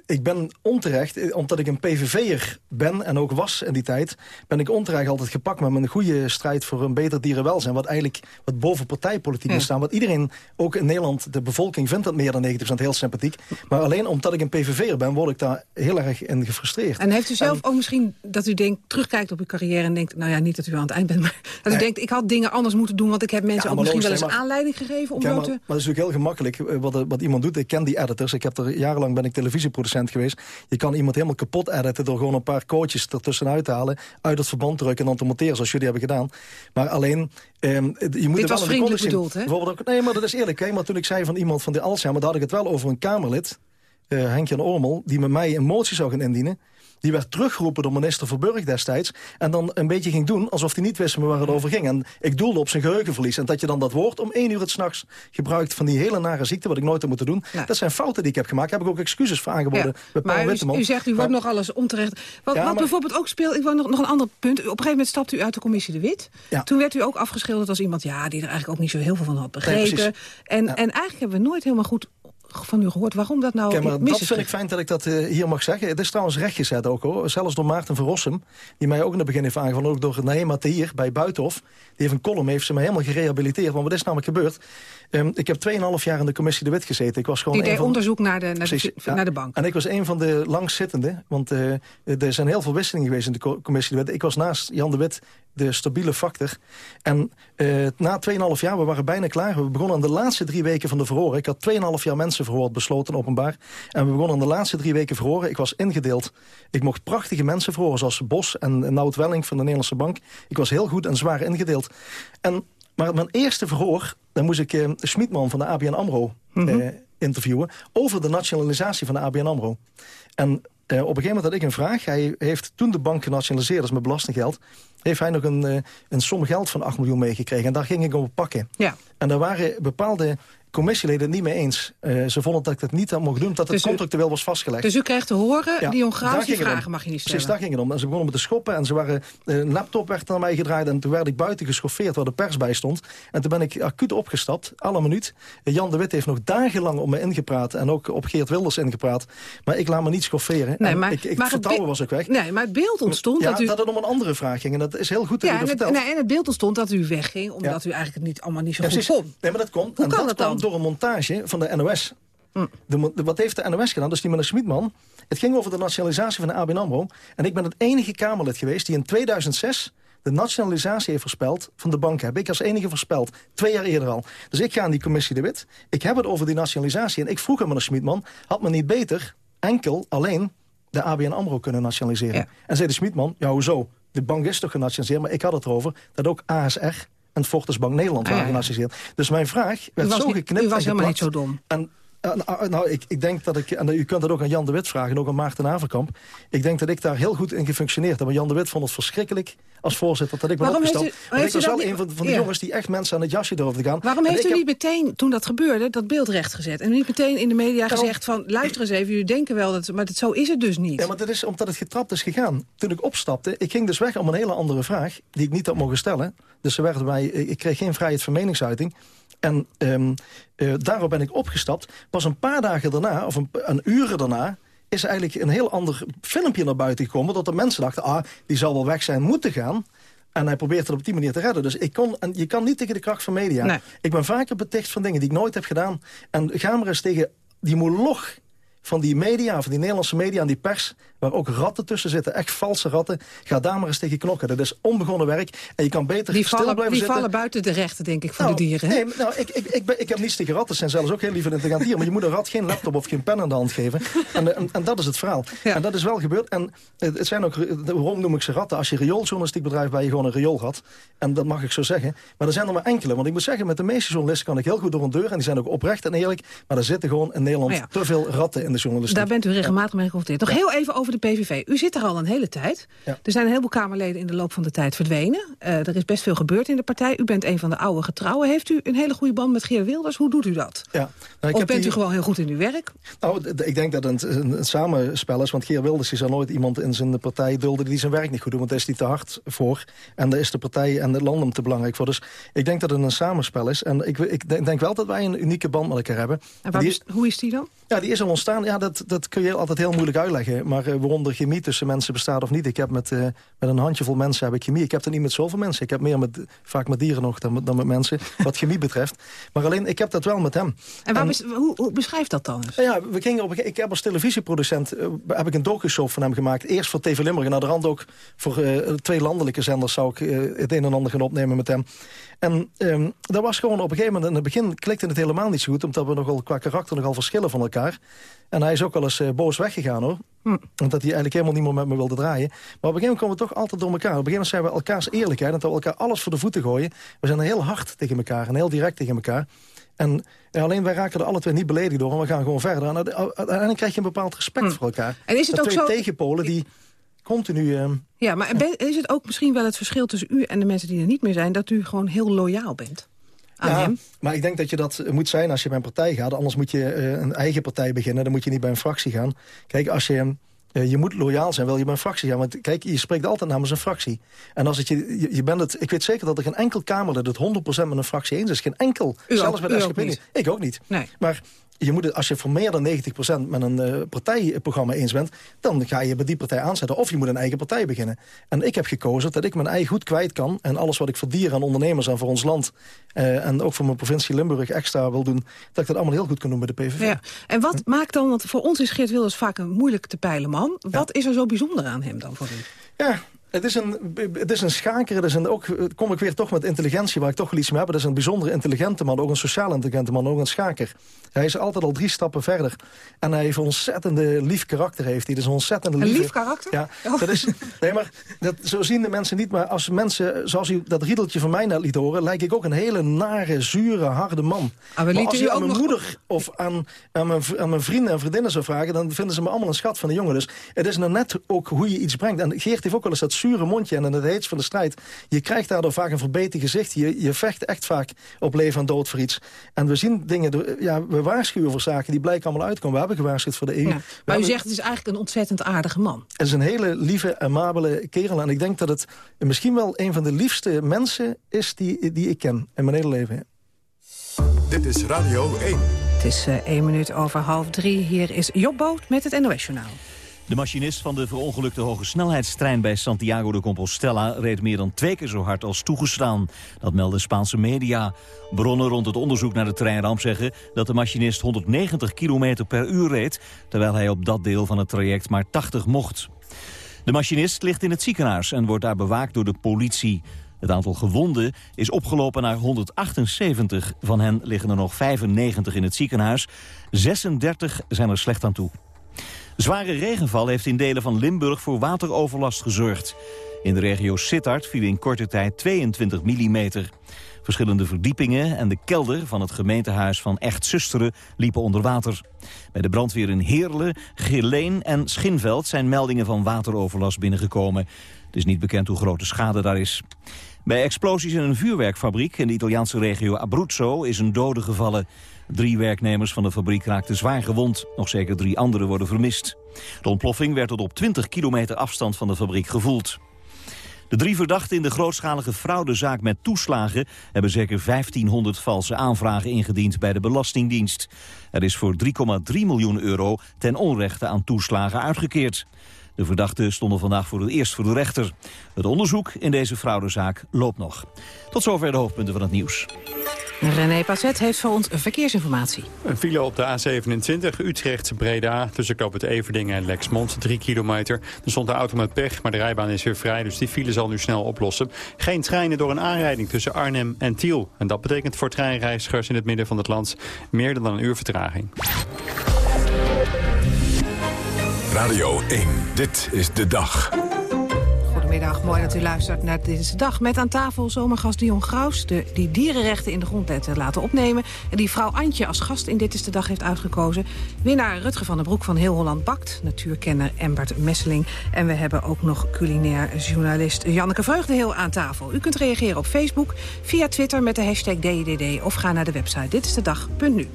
ik ben onterecht, eh, omdat ik een PVV'er ben en ook was in die tijd... ben ik onterecht altijd gepakt met mijn goede strijd voor een beter dierenwelzijn. Wat eigenlijk wat boven partijpolitiek ja. staan. Wat iedereen, ook in Nederland, de bevolking vindt dat meer dan 90% heel sympathiek. Maar alleen omdat ik een PVV'er ben, word ik daar heel erg in gefrustreerd. En heeft u zelf en, ook misschien dat u denkt, terugkijkt op uw carrière en denkt... nou ja, niet dat u aan het eind bent, maar dat u nee. denkt... ik had dingen anders moeten doen, want ik heb mensen ja, ook misschien wel eens maar, aanleiding gegeven om ja, maar, te... Maar dat is natuurlijk heel gemakkelijk wat, wat iemand doet. Ik ken die editors, ik heb er jarenlang ben ik televisieproducent geweest. Je kan iemand helemaal kapot editen door gewoon een paar coaches ertussenuit te halen... uit het verband drukken en dan te monteren, zoals jullie hebben gedaan. Maar alleen... Um, je moet Dit was vriendelijk bedoeld, hè? Ook, nee, maar dat is eerlijk. Hè? Maar toen ik zei van iemand van de Alzheimer... daar had ik het wel over een Kamerlid, uh, Henk-Jan Ormel... die met mij een motie zou gaan indienen... Die werd teruggeroepen door minister Verburg destijds. En dan een beetje ging doen alsof hij niet wist waar het over ging. En ik doelde op zijn geheugenverlies. En dat je dan dat woord om één uur het s'nachts gebruikt... van die hele nare ziekte, wat ik nooit heb moeten doen. Dat zijn fouten die ik heb gemaakt. Daar heb ik ook excuses voor aangeboden bij Paul Maar u, u zegt, u wordt nog alles onterecht. Wat, Ja, wat maar- bijvoorbeeld ook speelt, ik wil nog, nog een ander punt. Op een gegeven moment stapte u uit de commissie De Wit. Ja. Toen werd u ook afgeschilderd als iemand ja, die er eigenlijk ook niet zo heel veel van had begrepen. en, en eigenlijk hebben we nooit helemaal goed van u gehoord waarom dat nou Kijk, maar mis dat is vind ik fijn dat ik dat eh, hier mag zeggen. Het is trouwens rechtgezet ook hoor. Zelfs door Maarten van Rossum. Die mij ook in het begin heeft aangevallen. Ook door Naima hier bij Buitenhof. Die heeft een column, heeft ze mij helemaal gerehabiliteerd. Want wat is namelijk gebeurd? Ehm, ik heb 2,5 jaar in de commissie De Wit gezeten. Ik was gewoon Die deed van... onderzoek naar de, naar, de, ja. naar de bank. En ik was een van de langzittenden. Want eh, er zijn heel veel wisselingen geweest in de co- commissie De Wit. Ik was naast Jan de Wit de stabiele factor. En eh, na 2,5 jaar, we waren bijna klaar. We begonnen aan de laatste drie weken van de verhoren. Ik had 2,5 jaar mensen verhoord, besloten openbaar. En we begonnen aan de laatste drie weken verhoren. Ik was ingedeeld. Ik mocht prachtige mensen verhoren, zoals Bos en Nout Welling van de Nederlandse Bank. Ik was heel goed en zwaar ingedeeld. En, maar mijn eerste verhoor, dan moest ik Schmidman van de ABN AMRO eh, interviewen... over de nationalisatie van de ABN AMRO. En op een gegeven moment had ik een vraag. Hij heeft toen de bank genationaliseerd, dat is met belastinggeld... heeft hij nog een, eh, een som geld van 8 miljoen meegekregen. En daar ging ik op pakken. Ja. En daar waren bepaalde commissieleden het niet mee eens. Eh, ze vonden dat ik dat niet had mogen doen, omdat het Dus u- contractueel was vastgelegd. Dus u kreeg te horen, Ja, die het om. vragen mag je niet stellen. Precies, daar ging het om. En ze begonnen me te schoppen en ze waren, eh, een laptop werd naar mij gedraaid... en toen werd ik buiten geschoffeerd waar de pers bij stond. En toen ben ik acuut opgestapt, alle minuut. Eh, Jan de Wit heeft nog dagenlang op me ingepraat... en ook op Geert Wilders ingepraat. Maar ik laat me niet schofferen. Nee, maar- ik, ik, maar het vertrouwen was ook weg. Nee, maar het beeld ontstond ja, dat u... dat het om een andere vraag ging. En dat is heel goed dat Ja, u en het, vertelt. nee, en het beeld ontstond dat u wegging... omdat u eigenlijk het niet, allemaal niet zo Ja, goed kon. Nee, maar dat komt. Hoe en kan dat dan? Door een montage van de NOS. De, mo- de- wat heeft de NOS gedaan? Dus die meneer Smitman. Het ging over de nationalisatie van de ABN AMRO. En ik ben het enige Kamerlid geweest die in 2006 de nationalisatie heeft voorspeld van de banken. Heb ik als enige voorspeld. Twee jaar eerder al. Dus ik ga aan die commissie de Wit. Ik heb het over die nationalisatie. En ik vroeg aan meneer Smitman, had men niet beter enkel alleen de ABN AMRO kunnen nationaliseren? En zei de Smitman, ja hoezo? De bank is toch genationaliseerd? Maar ik had het erover dat ook ASR en Fortis Bank Nederland Ah, ja, waren ja. genationaliseerd. Dus mijn vraag werd was zo geknipt u was helemaal niet zo dom. En, nou, nou, ik, ik denk dat ik, en u kunt dat ook aan Jan de Wit vragen, en ook aan Maarten Averkamp. Ik denk dat ik daar heel goed in gefunctioneerd heb. Maar Jan de Wit vond het verschrikkelijk als voorzitter dat ik ben Waarom heeft opgestapt. u- Want ik was wel een van, van de Ja. jongens die echt mensen aan het jasje durfden gaan. Waarom En heeft u heb- niet meteen, toen dat gebeurde, dat beeld rechtgezet? En niet meteen in de media Nou, gezegd van... luister eens even, jullie denken wel, dat, maar dat, zo is het dus niet. Ja, maar dat is omdat het getrapt is gegaan. Toen ik opstapte, ik ging dus weg om een hele andere vraag... die ik niet had mogen stellen. Dus ze werden mij, ik kreeg geen vrijheid van meningsuiting. En eh, daarop ben ik opgestapt. Pas een paar dagen daarna, of een, een uren daarna... is eigenlijk een heel ander filmpje naar buiten gekomen... dat de mensen dachten, ah, die zal wel weg zijn moeten gaan... En hij probeert het op die manier te redden. Dus ik kon, en je kan niet tegen de kracht van media. Nee. Ik ben vaker beticht van dingen die ik nooit heb gedaan. En ga maar eens tegen die moloch van die media, van die Nederlandse media en die pers... waar ook ratten tussen zitten, echt valse ratten... ga daar maar eens tegen knokken. Dat is onbegonnen werk. En je kan beter die stil blijven die zitten. vallen buiten de rechten, denk ik, voor Nou, de dieren. hè? Nee, nou, ik, ik, ik, ben, ik heb niets tegen ratten. Ze zijn zelfs ook heel lief intelligent dieren. Maar je moet een rat geen laptop of geen pen aan de hand geven. En, en, en dat is het verhaal. En dat is wel gebeurd. En het, zijn ook, waarom noem ik ze ratten? Als je riooljournalistiek bedrijft, ben je gewoon een rioolrat. En dat mag ik zo zeggen. Maar er zijn er maar enkele. Want ik moet zeggen, met de meeste journalisten kan ik heel goed door een deur. En die zijn ook oprecht en eerlijk. Maar er zitten gewoon in Nederland Ja. te veel ratten in de journalistiek. Daar bent u regelmatig mee geconfronteerd. Nog heel even over de PVV. U zit er al een hele tijd. Er zijn een heleboel Kamerleden in de loop van de tijd verdwenen. Eh, er is best veel gebeurd in de partij. U bent een van de oude getrouwen. Heeft u een hele goede band met Geert Wilders? Hoe doet u dat? Ja. Nou, ik of heb bent die- u gewoon heel goed in uw werk? Nou, ik denk dat het een, samenspel is. Want Geer Wilders is er nooit iemand in zijn partij dulden die zijn werk niet goed doet. Want daar is hij te hard voor. En daar is de partij en het land hem te belangrijk voor. Dus ik denk dat het een samenspel is. En ik, ik denk, wel dat wij een unieke band met elkaar hebben. En waar Die bes- hoe is die dan? ja, die is al ontstaan. Ja, dat, dat kun je altijd heel moeilijk uitleggen. Maar uh, waaronder chemie tussen mensen bestaat of niet. Ik heb met, uh, met een handjevol mensen heb ik chemie. Ik heb er niet met zoveel mensen. Ik heb meer met, vaak met dieren nog dan, met- dan met mensen. Wat chemie betreft. Maar alleen, ik heb dat wel met hem. En bes- hoe, hoe beschrijft dat dan eens? Ja, we gingen op, ik heb als televisieproducent eh, heb ik een docu-show van hem gemaakt. Eerst voor TV Limburg en naar de rand ook voor twee landelijke zenders zou ik het een en ander gaan opnemen met hem. En ehm, dat was gewoon op een gegeven moment, in het begin klikte het helemaal niet zo goed, omdat we nogal qua karakter nogal verschillen van elkaar. En hij is ook wel eens eh, boos weggegaan hoor. Want dat hij eigenlijk helemaal niet meer met me wilde draaien. Maar op een gegeven moment komen we toch altijd door elkaar. Op een gegeven moment zijn we elkaars eerlijkheid en dat we elkaar alles voor de voeten gooien. We zijn heel hard tegen elkaar en heel direct tegen elkaar. En alleen wij raken er alle twee niet beledigd door en we gaan gewoon verder. En uiteindelijk krijg je een bepaald respect voor elkaar. En is het dat ook twee zo- tegenpolen die continu... eh, Ja, maar is het ook misschien wel het verschil tussen u en de mensen die er niet meer zijn... dat u gewoon heel loyaal bent aan ja, hem? maar ik denk dat je dat moet zijn als je bij een partij gaat. Anders moet je eh, een eigen partij beginnen. Dan moet je niet bij een fractie gaan. Kijk, als je... eh, je moet loyaal zijn, wil je bij een fractie gaan. Want kijk, je spreekt altijd namens een fractie. En als het je, je, bent het... Ik weet zeker dat er geen enkel Kamerlid het 100% met een fractie eens is. Geen enkel. U zelfs ook- bij de SGP niet. Ik ook niet. Nee. Maar je moet het, als je voor meer dan 90% met een eh, partijprogramma eens bent... dan ga je bij die partij aanzetten. Of je moet een eigen partij beginnen. En ik heb gekozen dat ik mijn eigen goed kwijt kan. En alles wat ik voor dieren en ondernemers en voor ons land... eh, en ook voor mijn provincie Limburg extra wil doen... dat ik dat allemaal heel goed kan doen bij de PVV. Ja. En wat maakt dan, want voor ons is Geert Wilders vaak een moeilijk te peilen man. Wat is er zo bijzonder aan hem dan voor u? Ja, het is een, het is een schaker. Het is een, ook, eh, kom ik weer toch met intelligentie, waar ik toch wel iets mee heb. Het is een bijzonder intelligente man, ook een sociaal intelligente man, ook een schaker. Hij is altijd al drie stappen verder. En hij heeft een ontzettende lief karakter. Heeft hij. Dus een ontzettende Een lief karakter? Ja, Oh. dat is, nee, maar dat, zo zien de mensen niet. Maar als mensen, zoals u dat riedeltje van mij net liet horen... lijk ik ook een hele nare, zure, harde man. Ah, maar als ook aan mijn nog- moeder of aan, aan, mijn, aan mijn vrienden en vriendinnen zou vragen... dan vinden ze me allemaal een schat van de jongen. Dus het is nou net ook hoe je iets brengt. En Geert heeft ook wel eens dat zure mondje en het heet van de strijd. Je krijgt daardoor vaak een verbeterd gezicht. Je, je vecht echt vaak op leven en dood voor iets. En we zien dingen, door- ja, we waarschuwen voor zaken die blijken allemaal uitkomen. We hebben gewaarschuwd voor de EU. Ja. We Maar u hebben- zegt het is eigenlijk een ontzettend aardige man. het is een hele lieve, amabele kerel. En ik denk dat het misschien wel een van de liefste mensen is die, die ik ken in mijn hele leven. Dit is Radio 1. Het is eh, één minuut over half drie. Hier is Job Boot met het NOS-journaal. De machinist van de verongelukte hoge snelheidstrein bij Santiago de Compostela reed meer dan twee keer zo hard als toegestaan. Dat melden Spaanse media. Bronnen rond het onderzoek naar de treinramp zeggen dat de machinist 190 km per uur reed, terwijl hij op dat deel van het traject maar 80 mocht. De machinist ligt in het ziekenhuis en wordt daar bewaakt door de politie. Het aantal gewonden is opgelopen naar 178. Van hen liggen er nog 95 in het ziekenhuis. 36 zijn er slecht aan toe. Zware regenval heeft in delen van Limburg voor wateroverlast gezorgd. In de regio Sittard viel in korte tijd 22 mm. Verschillende verdiepingen en de kelder van het gemeentehuis van Echt Zusteren liepen onder water. Bij de brandweer in Heerlen, Geleen en Schinveld zijn meldingen van wateroverlast binnengekomen. Het is niet bekend hoe groot de schade daar is. Bij explosies in een vuurwerkfabriek in de Italiaanse regio Abruzzo is een dode gevallen. Drie werknemers van de fabriek raakten zwaar gewond. Nog zeker drie anderen worden vermist. De ontploffing werd tot op 20 kilometer afstand van de fabriek gevoeld. De drie verdachten in de grootschalige fraudezaak met toeslagen... hebben zeker 1500 valse aanvragen ingediend bij de Belastingdienst. Er is voor 3,3 miljoen euro ten onrechte aan toeslagen uitgekeerd. De verdachten stonden vandaag voor het eerst voor de rechter. Het onderzoek in deze fraudezaak loopt nog. Tot zover de hoofdpunten van het nieuws. René Passet heeft voor ons verkeersinformatie. Een file op de A27 Utrecht-Breda tussen Knoop het Everdingen en Lexmond, 3 kilometer. Er stond een auto met pech, maar de rijbaan is weer vrij, dus die file zal nu snel oplossen. Geen treinen door een aanrijding tussen Arnhem en Tiel. En dat betekent voor treinreizigers in het midden van het land meer dan een uur vertraging. Radio 1, dit is de dag. Goedemiddag, mooi dat u luistert naar Dit is de Dag. Met aan tafel zomergast Dion Graus, de, die dierenrechten in de grondwet heeft laten opnemen. En die vrouw Antje als gast in Dit is de Dag heeft uitgekozen. Winnaar Rutger van der Broek van Heel Holland Bakt. Natuurkenner Embert Messeling. En we hebben ook nog culinair journalist Janneke Vreugdeheel aan tafel. U kunt reageren op Facebook, via Twitter met de hashtag DDD... of ga naar de website ditistedag.nu.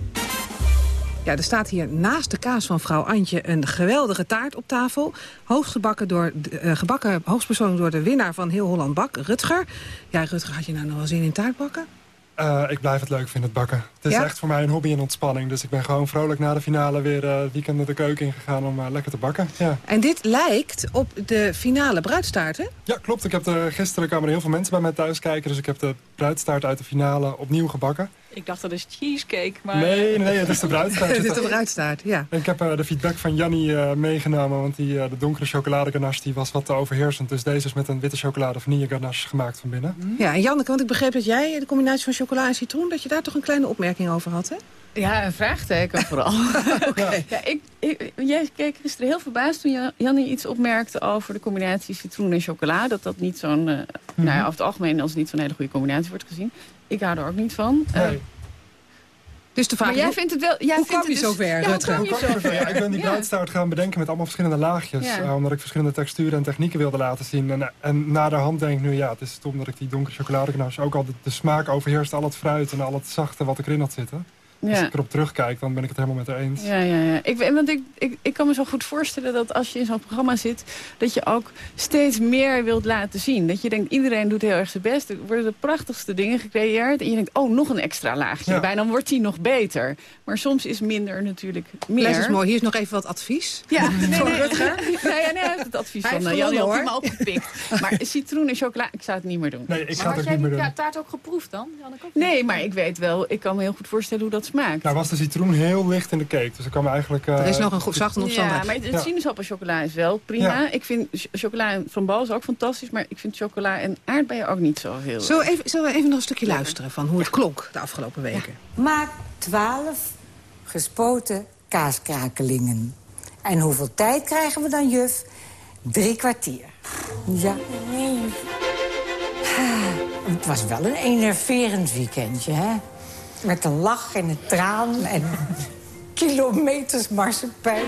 Ja, er staat hier naast de kaas van vrouw Antje een geweldige taart op tafel. Hooggebakken door, eh, gebakken hoogstpersoonlijk door de winnaar van Heel Holland Bak, Rutger. Ja, Rutger, had je nou nog wel zin in taart bakken? Eh, ik blijf het leuk vinden, het bakken. Het is Ja? echt voor mij een hobby en ontspanning. Dus ik ben gewoon vrolijk na de finale weer eh, het weekend naar de keuken ingegaan om eh, lekker te bakken. Ja. En dit lijkt op de finale bruidstaart, hè? ja, klopt. Ik heb de, gisteren kwamen er heel veel mensen bij mij thuis kijken. Dus ik heb de bruidstaart uit de finale opnieuw gebakken. Ik dacht dat is cheesecake, maar... Nee, nee, nee, het is de bruidstaart. Dit is de bruidstaart, ja. Ik heb eh, de feedback van Jannie eh, meegenomen, want die, eh, de donkere chocoladeganache die was wat te overheersend. Dus deze is met een witte chocolade vanille ganache gemaakt van binnen. Ja, en Janneke, want ik begreep dat jij de combinatie van chocola en citroen... dat je daar toch een kleine opmerking over had, hè? Ja, een vraagteken vooral. ja, ik, ik- jij keek gisteren heel verbaasd toen Ja- Jannie iets opmerkte over de combinatie citroen en chocola. Dat dat niet zo'n, eh, nou ja, over het algemeen als niet zo'n hele goede combinatie wordt gezien. Ik hou er ook niet van. Eh, Nee. Dus de vraag maar is, jij hoe- vindt het wel... Jij hoe vindt kwam je het dus- zover, Ja, hoe kwam je Hoe kwam ik zover? Ja, ik ben die Ja. bruidstaart gaan bedenken met allemaal verschillende laagjes. Ja. eh, omdat ik verschillende texturen en technieken wilde laten zien. En, en na de hand denk ik nu, ja, het is stom dat ik die donkere chocoladeganache... ook al de, de smaak overheerst al het fruit en al het zachte wat erin had zitten. Als Ja. ik erop terugkijk, dan ben ik het helemaal met haar eens. Ja, ja, ja. Ik, weet- want ik, ik, ik kan me zo goed voorstellen dat als je in zo'n programma zit... dat je ook steeds meer wilt laten zien. Dat je denkt, iedereen doet heel erg zijn best. Er worden de prachtigste dingen gecreëerd. En je denkt, oh, nog een extra laagje Ja. erbij. Dan wordt die nog beter. Maar soms is minder natuurlijk meer. Les is mooi. Hier is nog even wat advies. Ja, nee, Voor nee, Rutger. nee, nee, hij heeft het advies Hij van heeft uh, Jan hoor. prima opgepikt. Maar citroen en chocola, ik zou het niet meer doen. Nee, ik Maar ga het had ook jij niet meer die doen. taart ook geproefd dan? Nee, maar ik weet wel, ik kan me heel goed voorstellen hoe dat smaakt. Nou was de citroen heel licht in de cake. Dus kan me eigenlijk... eh, Er is nog een goed zachte Ja, maar het Ja. sinaasappelchocola is wel prima. Ja. Ik vind ch- chocola en framboos ook fantastisch. Maar ik vind chocola en aardbeien ook niet zo heel... Zullen we, even, zullen we even nog een stukje luisteren van hoe het klonk de afgelopen weken? Maak twaalf gespoten kaaskrakelingen. En hoeveel tijd krijgen we dan, juf? Drie kwartier. Ja. Ah, Het was wel een enerverend weekendje, hè? Met een lach en een traan en kilometers marsepein.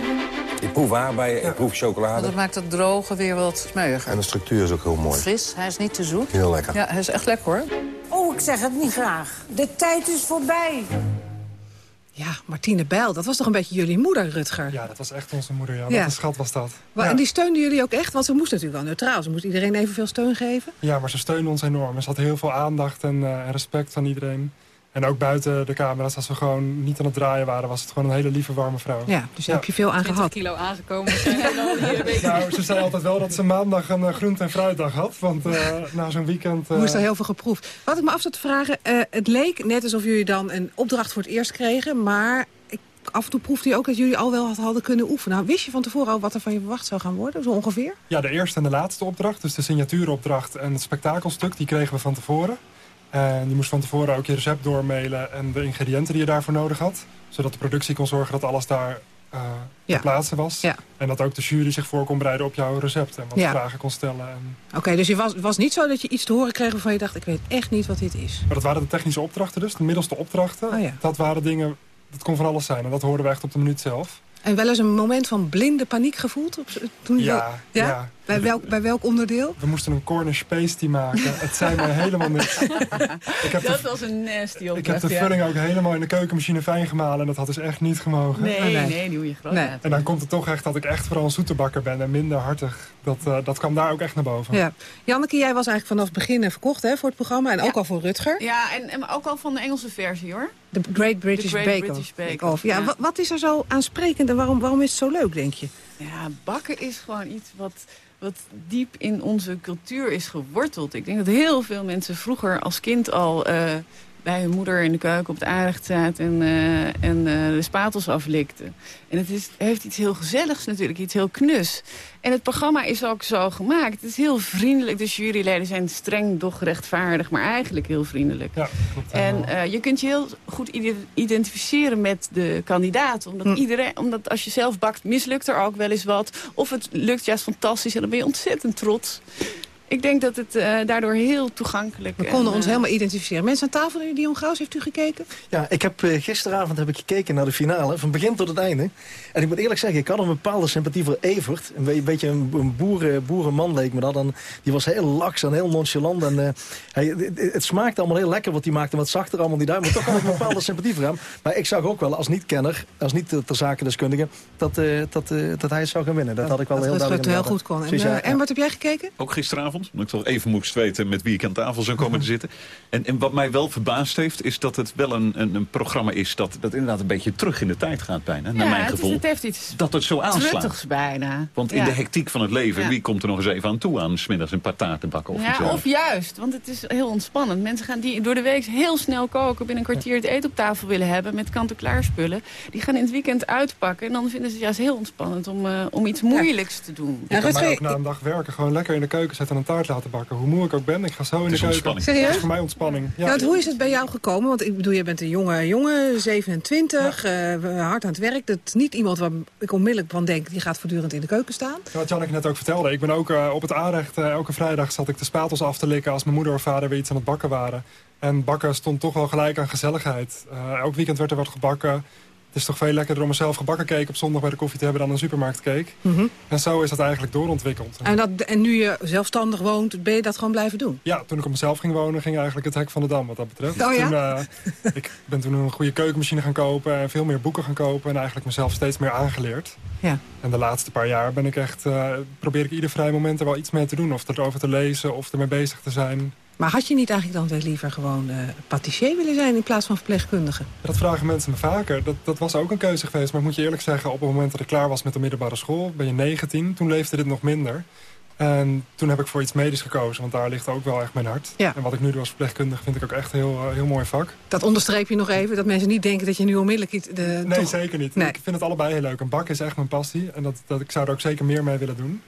Ik proef aardbeien, ik proef chocolade. Dat maakt het droge weer wat smeuiger. En de structuur is ook heel mooi. Fris, hij is niet te zoet. Heel lekker. Ja, hij is echt lekker hoor. Oh, ik zeg het niet graag. De tijd is voorbij. Ja, Martine Bijl, dat was toch een beetje jullie moeder, Rutger? Ja, dat was echt onze moeder, ja. Ja. Wat een schat was dat. Wa- Ja. En die steunden jullie ook echt? Want ze moest natuurlijk wel neutraal. Ze moest iedereen evenveel steun geven. Ja, maar ze steunen ons enorm. Er zat heel veel aandacht en, eh, en respect van iedereen. En ook buiten de camera's, als we gewoon niet aan het draaien waren... was het gewoon een hele lieve, warme vrouw. Ja, dus daar heb je veel aan 20 gehad. kilo aangekomen. Nou, ze zei altijd wel dat ze maandag een eh, groente- en fruitdag had. Want eh, na zo'n weekend... eh, moest er heel veel geproefd. Wat ik me af zat te vragen, eh, het leek net alsof jullie dan een opdracht voor het eerst kregen. Maar ik, af en toe proefde je ook dat jullie al wel had- hadden kunnen oefenen. Nou, wist je van tevoren al wat er van je verwacht zou gaan worden, zo ongeveer? Ja, de eerste en de laatste opdracht, dus de signatuuropdracht en het spektakelstuk, die kregen we van tevoren. En je moest van tevoren ook je recept doormailen en de ingrediënten die je daarvoor nodig had. Zodat de productie kon zorgen dat alles daar eh Ja. ter plaatse was. Ja. En dat ook de jury zich voor kon bereiden op jouw recept en wat Ja. vragen kon stellen. En... Oké, dus je was, het was niet zo dat je iets te horen kreeg waarvan je dacht... ik weet echt niet wat dit is. Maar dat waren de technische opdrachten dus, de middelste opdrachten. Oh. Dat waren dingen, dat kon van alles zijn en dat hoorden we echt op de minuut zelf. En wel eens een moment van blinde paniek gevoeld? Op, toen je Ja, ja. Bij, welk, bij welk onderdeel? We moesten een Cornish pasty maken. Het zei mij helemaal niks. Ik heb dat de- was een nasty opdracht, Ik heb de ja. vulling ook helemaal in de keukenmachine fijn gemalen. En dat had dus echt niet gemogen. Nee, nee, die moet je groot. En dan komt het toch echt dat ik echt vooral een zoetebakker ben en minder hartig. Dat, eh, dat kwam daar ook echt naar boven. Ja. Janneke, jij was eigenlijk vanaf het begin verkocht hè, voor het programma. En ook al voor Rutger. Ja, en, en ook al van de Engelse versie hoor. De Great British Great Bake British Off. Bake Off, Ja, ja. wa- Wat is er zo aansprekend en waarom, waarom is het zo leuk, denk je? Ja, bakken is gewoon iets wat, wat diep in onze cultuur is geworteld. Ik denk dat heel veel mensen vroeger als kind al eh, bij hun moeder in de keuken op het aanrecht zaten en, eh, en eh, de spatels aflikten. En het is, heeft iets heel gezelligs natuurlijk, iets heel knus. En het programma is ook zo gemaakt. Het is heel vriendelijk. De juryleden zijn streng, doch rechtvaardig, maar eigenlijk heel vriendelijk. Ja, klopt En eh, je kunt je heel goed ide- identificeren met de kandidaat. Omdat, iedereen, omdat als je zelf bakt, mislukt er ook wel eens wat. Of het lukt juist fantastisch en dan ben je ontzettend trots. Ik denk dat het eh, daardoor heel toegankelijk We konden en, ons eh, helemaal identificeren. Mensen aan tafel, Dion Graus, heeft u gekeken? Ja, ik heb, eh, gisteravond heb ik gekeken naar de finale, van begin tot het einde. En ik moet eerlijk zeggen, ik had een bepaalde sympathie voor Evert. Een be- beetje een, een boeren, boerenman leek me dat. En die was heel laks en heel nonchalant. En, eh, hij, het, het smaakte allemaal heel lekker wat hij maakte, wat zachter allemaal die duim. Maar toch had ik een bepaalde sympathie voor hem. Maar ik zag ook wel, als niet-kenner, als niet eh, ter zakendeskundige, dat, eh, dat, eh, dat hij het zou gaan winnen. Dat had ik wel Dat heel duidelijk het in heel goed kon. En, eh, en wat heb jij gekeken? Ook gisteravond, omdat ik toch even moest weten met wie ik aan tafel zou komen te zitten. En, en wat mij wel verbaasd heeft, is dat het wel een, een, een programma is... Dat, dat inderdaad een beetje terug in de tijd gaat bijna, naar ja, mijn het is- gevoel. Het, heeft iets dat het zo aanslaat. bijna. Want in Ja. de hectiek van het leven, Ja. wie komt er nog eens even aan toe aan... smiddags een paar taarten bakken of iets of juist, want het is heel ontspannend. Mensen gaan die door de week heel snel koken, binnen een kwartier het eten op tafel willen hebben met kant-en-klaar spullen. Die gaan in het weekend uitpakken en dan vinden ze het juist heel ontspannend om, eh, om iets moeilijks te doen. Je kan mij ook na een dag werken gewoon lekker in de keuken zetten... en taart laten bakken. Hoe moe ik ook ben, ik ga zo in de keuken. Serieus? Dat is voor mij ontspanning. Ja. want hoe is het bij jou gekomen? Want ik bedoel, je bent een jonge jongen, 27, eh, hard aan het werk. Dat is niet iemand waar ik onmiddellijk van denk... die gaat voortdurend in de keuken staan. Wat Janneke net ook vertelde. Ik ben ook eh, op het aanrecht, eh, elke vrijdag zat ik de spatels af te likken... als mijn moeder of vader weer iets aan het bakken waren. En bakken stond toch wel gelijk aan gezelligheid. Eh, elk weekend werd er wat gebakken. Het is toch veel lekkerder om een zelf gebakken cake op zondag bij de koffie te hebben dan een supermarktcake. Mhm. En zo is dat eigenlijk doorontwikkeld. En, dat, en nu je zelfstandig woont, ben je dat gewoon blijven doen? Ja, toen ik op mezelf ging wonen, ging eigenlijk het hek van de dam wat dat betreft. Oh ja? Toen, eh, ik ben toen een goede keukenmachine gaan kopen en veel meer boeken gaan kopen. En eigenlijk mezelf steeds meer aangeleerd. Ja. En de laatste paar jaar ben ik echt, eh, probeer ik ieder vrij moment er wel iets mee te doen. Of erover te lezen, of ermee bezig te zijn. Maar had je niet eigenlijk dan weer liever gewoon eh patissier willen zijn... in plaats van verpleegkundige? Dat vragen mensen me vaker. Dat, dat was ook een keuze geweest. Maar ik moet je eerlijk zeggen, op het moment dat ik klaar was met de middelbare school... ben je 19, toen leefde dit nog minder. En toen heb ik voor iets medisch gekozen, want daar ligt ook wel echt mijn hart. Ja. En wat ik nu doe als verpleegkundige vind ik ook echt een heel, eh, heel mooi vak. Dat onderstreep je nog even, dat mensen niet denken dat je nu onmiddellijk... iets- De, Nee, toch- zeker niet. Nee. Ik vind het allebei heel leuk. Een bak is echt mijn passie. En dat, dat, ik zou er ook zeker meer mee willen doen.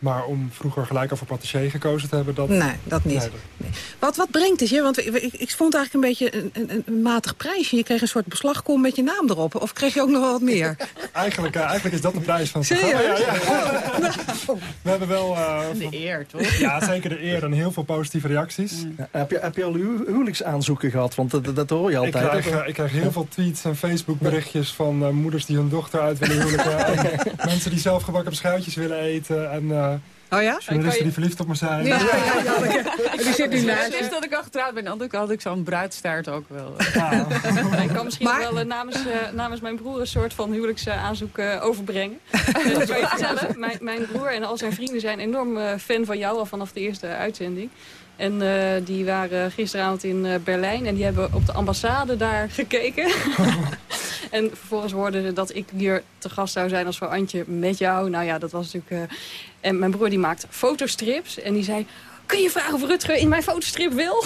Maar om vroeger gelijk al voor patissier gekozen te hebben, dat... Nee, dat niet. Nee, dat- Wat, wat brengt het je? Want ik, ik, ik vond eigenlijk een beetje een, een, een matig prijsje. Je kreeg een soort beslagkom met je naam erop. Of kreeg je ook nog wel wat meer? Eigenlijk, eh, eigenlijk is dat de prijs van het programma. Ja, ja. We hebben wel... eh, De eer, toch? ja, zeker de eer en heel veel positieve reacties. Ja, heb, je, heb je al uw huwelijksaanzoeken gehad? Want dat, dat hoor je Ik altijd. krijg, hè? eh, ik krijg heel veel tweets en Facebook berichtjes van eh, moeders die hun dochter uit willen huwelijken. en mensen die zelf gebakken beschuitjes willen eten. En Oh ja? journalisten die verliefd op me zijn. Ja, ja, ja, ja. Die zit nu naast Dus je. dat ik al getrouwd ben, anders had ik zo'n bruidstaart ook wel. Ik kan misschien wel eh, namens, eh, namens mijn broer een soort van huwelijksaanzoek eh, overbrengen. Dat kan je vertellen. Mijn, mijn broer en al zijn vrienden zijn enorm eh, fan van jou al vanaf de eerste uitzending. En eh, die waren gisteravond in eh, Berlijn en die hebben op de ambassade daar gekeken. en vervolgens hoorden ze dat ik hier te gast zou zijn als vrouw Antje met jou. Nou ja, dat was natuurlijk... eh, en mijn broer die maakt fotostrips en die zei... Kun je vragen of Rutger in mijn fotostrip wil?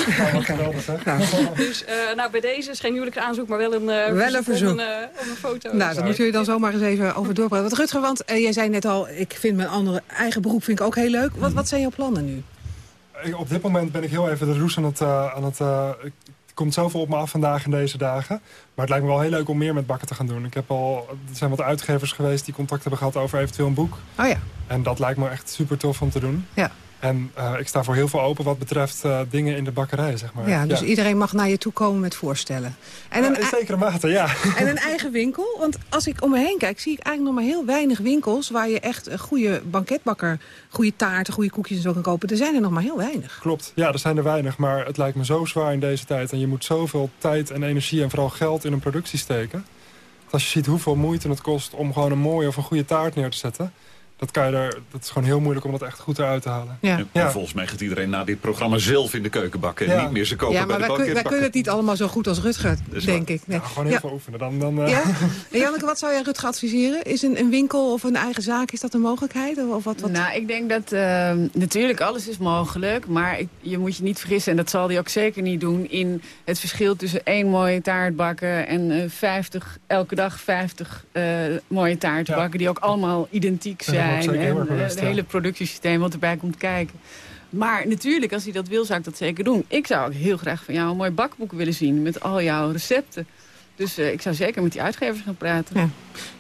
Dus eh, nou, bij deze is geen huwelijksaanzoek, maar wel een, eh, Wel een verzoek om een, om een foto. Nou, daar moeten jullie dan zomaar eens even over doorpraten. Wat Rutger, want jij zei net al, ik vind mijn andere eigen beroep vind ik ook heel leuk. Wat, wat zijn jouw plannen nu? Ik- Op dit moment ben ik heel even de roes aan het... aan het komt zoveel op me af vandaag in deze dagen. Maar het lijkt me wel heel leuk om meer met bakken te gaan doen. Ik heb al, er zijn wat uitgevers geweest die contact hebben gehad over eventueel een boek. Oh ja. En dat lijkt me echt super tof om te doen. Ja. En eh, ik sta voor heel veel open wat betreft eh, dingen in de bakkerij, zeg maar. Ja, dus iedereen mag naar je toe komen met voorstellen. En Ja, een, in zekere mate, ja. en een eigen winkel? Want als ik om me heen kijk, zie ik eigenlijk nog maar heel weinig winkels... waar je echt een goede banketbakker, goede taarten, goede koekjes en zo kan kopen. Er zijn er nog maar heel weinig. Klopt, ja, er zijn er weinig. Maar het lijkt me zo zwaar in deze tijd. En je moet zoveel tijd en energie en vooral geld in een productie steken. Dat als je ziet hoeveel moeite het kost om gewoon een mooie of een goede taart neer te zetten... Dat, kan je er, dat is gewoon heel moeilijk om dat echt goed eruit te halen. Ja. En, en volgens mij gaat iedereen na dit programma zelf in de keuken bakken. En Ja. niet meer ze kopen Ja, bij maar de wij, kun- wij kunnen het niet allemaal zo goed als Rutger, is denk ik. Nee. Gewoon heel Ja. veel oefenen. Dan, dan, eh, Ja? En Janneke, wat zou jij Rutger adviseren? Is een, een winkel of een eigen zaak, is dat een mogelijkheid? Of wat, wat? Nou, ik denk dat eh, natuurlijk alles is mogelijk. Maar ik, je moet je niet vergissen, en dat zal hij ook zeker niet doen... in het verschil tussen één mooie taart bakken en eh 50, elke dag 50 eh, mooie taarten Ja. bakken... die ook allemaal identiek ook zijn. En het hele productiesysteem wat erbij komt kijken. Maar natuurlijk, als hij dat wil, zou ik dat zeker doen. Ik zou ook heel graag van jou een mooi bakboek willen zien... met al jouw recepten. Dus eh, ik zou zeker met die uitgevers gaan praten. Ja.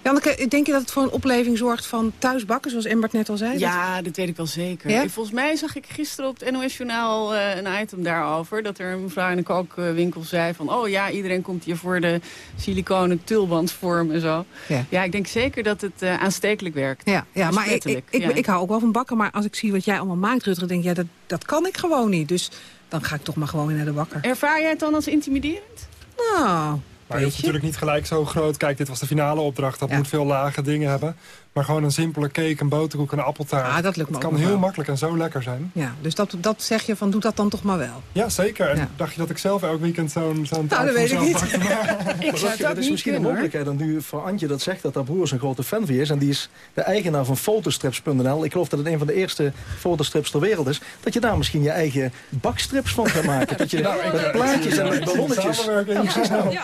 Janneke, denk je dat het voor een opleving zorgt van thuisbakken, zoals Embert net al zei? Ja, dat weet ik wel zeker. Ja? Ik- Volgens mij zag ik gisteren op het NOS-journaal eh, een item daarover. Dat er een mevrouw in de kookwinkel zei van... oh ja, iedereen komt hier voor de siliconen tulbandvorm en zo. Ja. ik denk zeker dat het eh, aanstekelijk werkt. Ja, ja maar ik, ik, Besmettelijk, ik, ja. ik hou ook wel van bakken. Maar als ik zie wat jij allemaal maakt, Rutger, denk ik... ja, dat, dat kan ik gewoon niet. Dus dan ga ik toch maar gewoon weer naar de bakker. Ervaar jij het dan als intimiderend? Nou, Maar je hoeft natuurlijk niet gelijk zo groot. Kijk, dit was de finale opdracht. Dat moet veel lage dingen hebben. Maar gewoon een simpele cake, een boterkoek en een appeltaart. Ah, dat lukt me Het ook kan heel wel. makkelijk en zo lekker zijn. Ja, dus dat, dat zeg je van, doe dat dan toch maar wel. Ja, zeker. En Ja. dacht je dat ik zelf elk weekend zo'n zo'n taart Nou, dat voor weet ik niet. Ik Maar zou dat het is niet misschien een mogelijkheid dat nu voor Antje dat zegt dat haar broer een grote fan van je is. En die is de eigenaar van fotostrips.nl. Ik geloof dat het een van de eerste fotostrips ter wereld is. Dat je daar misschien je eigen bakstrips van gaat maken. Dat je Nou, ik, met eh, plaatjes en met ballonnetjes.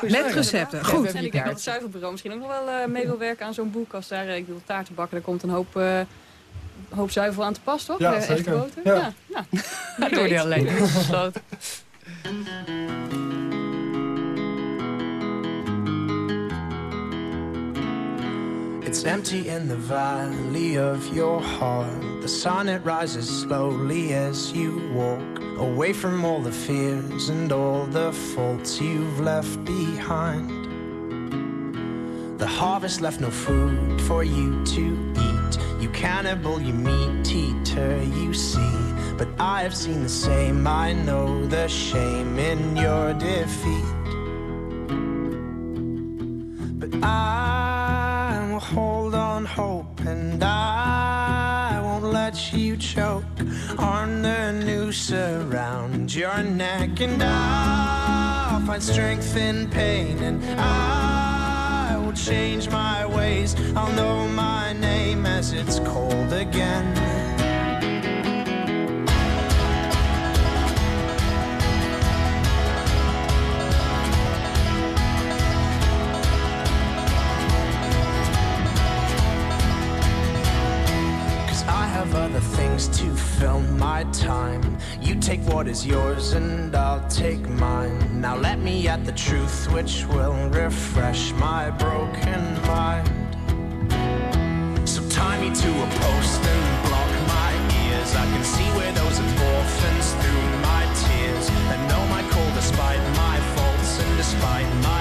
Met recepten, En goed. ik denk dat het zuivelbureau misschien ook nog wel eh, mee wil werken aan zo'n boek. Als daar, eh, ik bedoel, bakken, daar komt een hoop... eh, hoop zuivel aan te pas, toch? Ja, Eh, echte zeker. boter. Ja. ja. Nou, Dat hoorde je alleen. Gesloten. It's empty in the valley of your heart. The sun it rises slowly as you walk away from all the fears and all the faults you've left behind. The harvest left no food for you to eat. You cannibal, you meat eater, you see. But I have seen the same. I know the shame in your defeat. But I will hold on hope and I won't let you choke on the noose around your neck. And I'll find strength in pain and I change my ways. I'll know my name as it's cold again. Have other things to fill my time. You take what is yours and I'll take mine. Now let me at the truth which will refresh my broken mind. So tie me to a post and block my ears. I can see where those orphans through my tears. And know my call despite my faults and despite my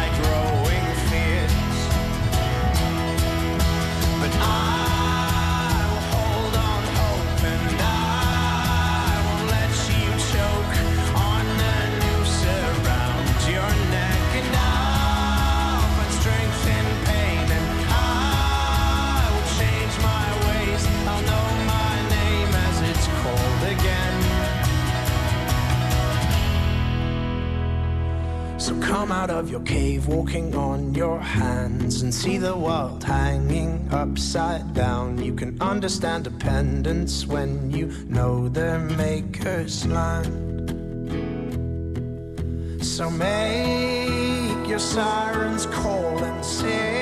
come out of your cave, walking on your hands, and see the world hanging upside down. You can understand dependence when you know their maker's land. So make your sirens call and sing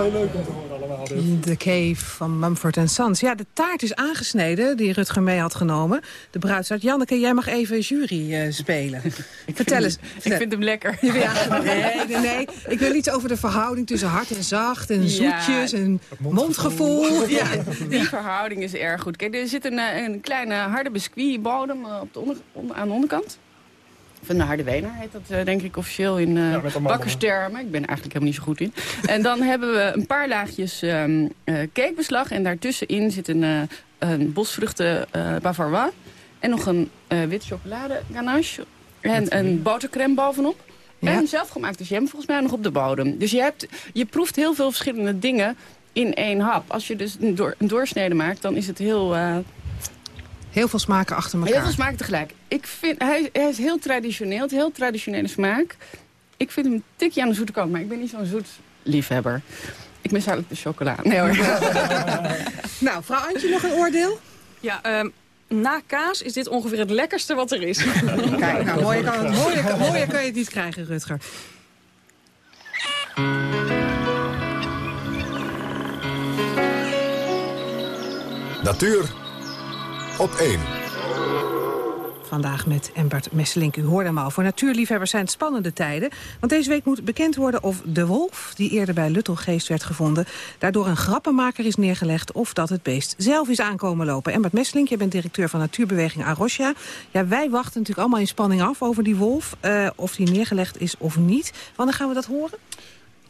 Veel leuk om te horen allemaal dit. The Cave van Mumford Sons. Ja, de taart is aangesneden die Rutger mee had genomen. De bruidstaart. Janneke, jij mag even jury eh, spelen. Vertel eens. Ik vind hem lekker. Ja, nee, nee, nee. Ik wil iets over de verhouding tussen hard en zacht en Ja. zoetjes en mondgevoel. Ja. Die verhouding is erg goed. Kijk, er zit een, eh, een kleine harde biscuitbodem eh, op de onder- aan de onderkant. Van de harde wener heet dat eh, denk ik officieel in eh bakkerstermen. Ik ben er eigenlijk helemaal niet zo goed in. en dan hebben we een paar laagjes ehm eh, cakebeslag. En daartussenin zit een, een bosvruchten bavarois. En nog een wit chocolade ganache. En een botercrème bovenop. Ja. En zelfgemaakte jam volgens mij nog op de bodem. Dus je, hebt, je proeft heel veel verschillende dingen in één hap. Als je dus een, door, een doorsnede maakt, dan is het heel... Heel veel smaken achter elkaar. Heel veel smaken tegelijk. Ik vind, hij, hij is heel traditioneel, het heel traditionele smaak. Ik vind hem een tikje aan de zoete kant, maar ik ben niet zo'n zoet liefhebber. Ik mis eigenlijk de chocola. Nee hoor. Nou, vrouw Antje, nog een oordeel? Ja, ehm, na kaas is dit ongeveer het lekkerste wat er is. Kijk, nou, mooier kan, het, mooier, mooier kan je het niet krijgen, Rutger. Natuur op 1. Vandaag met Embert Messelink. U hoorde hem al. Voor natuurliefhebbers zijn het spannende tijden. Want deze week moet bekend worden of de wolf... die eerder bij Luttelgeest werd gevonden... daardoor een grappenmaker is neergelegd... of dat het beest zelf is aankomen lopen. Embert Messelink, je bent directeur van natuurbeweging Arosja. Ja, wij wachten natuurlijk allemaal in spanning af over die wolf. Uh, of die neergelegd is of niet. Wanneer gaan we dat horen?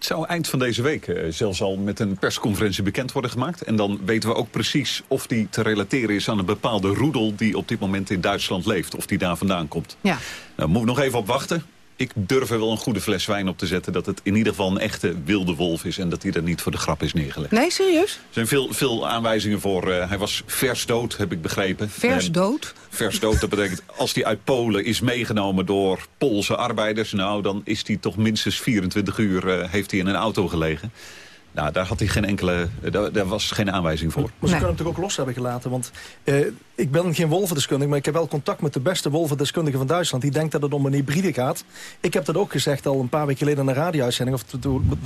Het zou eind van deze week uh, zelfs al met een persconferentie bekend worden gemaakt. En dan weten we ook precies of die te relateren is aan een bepaalde roedel... die op dit moment in Duitsland leeft, of die daar vandaan komt. Ja. Nou, moeten we nog even op wachten ik durf er wel een goede fles wijn op te zetten... dat het in ieder geval een echte wilde wolf is... en dat hij er niet voor de grap is neergelegd. Nee, serieus? Er zijn veel, veel aanwijzingen voor. Uh, hij was vers dood, heb ik begrepen. Vers dood? En vers dood, dat betekent als hij uit Polen is meegenomen door Poolse arbeiders... nou, dan is hij toch minstens 24 uur uh, heeft hij in een auto gelegen. Nou, daar had hij geen enkele, daar, daar was geen aanwijzing voor. Maar ze kunnen hem toch ook los hebben gelaten? Want uh, ik ben geen wolvendeskundige, maar ik heb wel contact met de beste wolvendeskundige van Duitsland. Die denkt dat het om een hybride gaat. Ik heb dat ook gezegd al een paar weken geleden in een radio-uitzending, of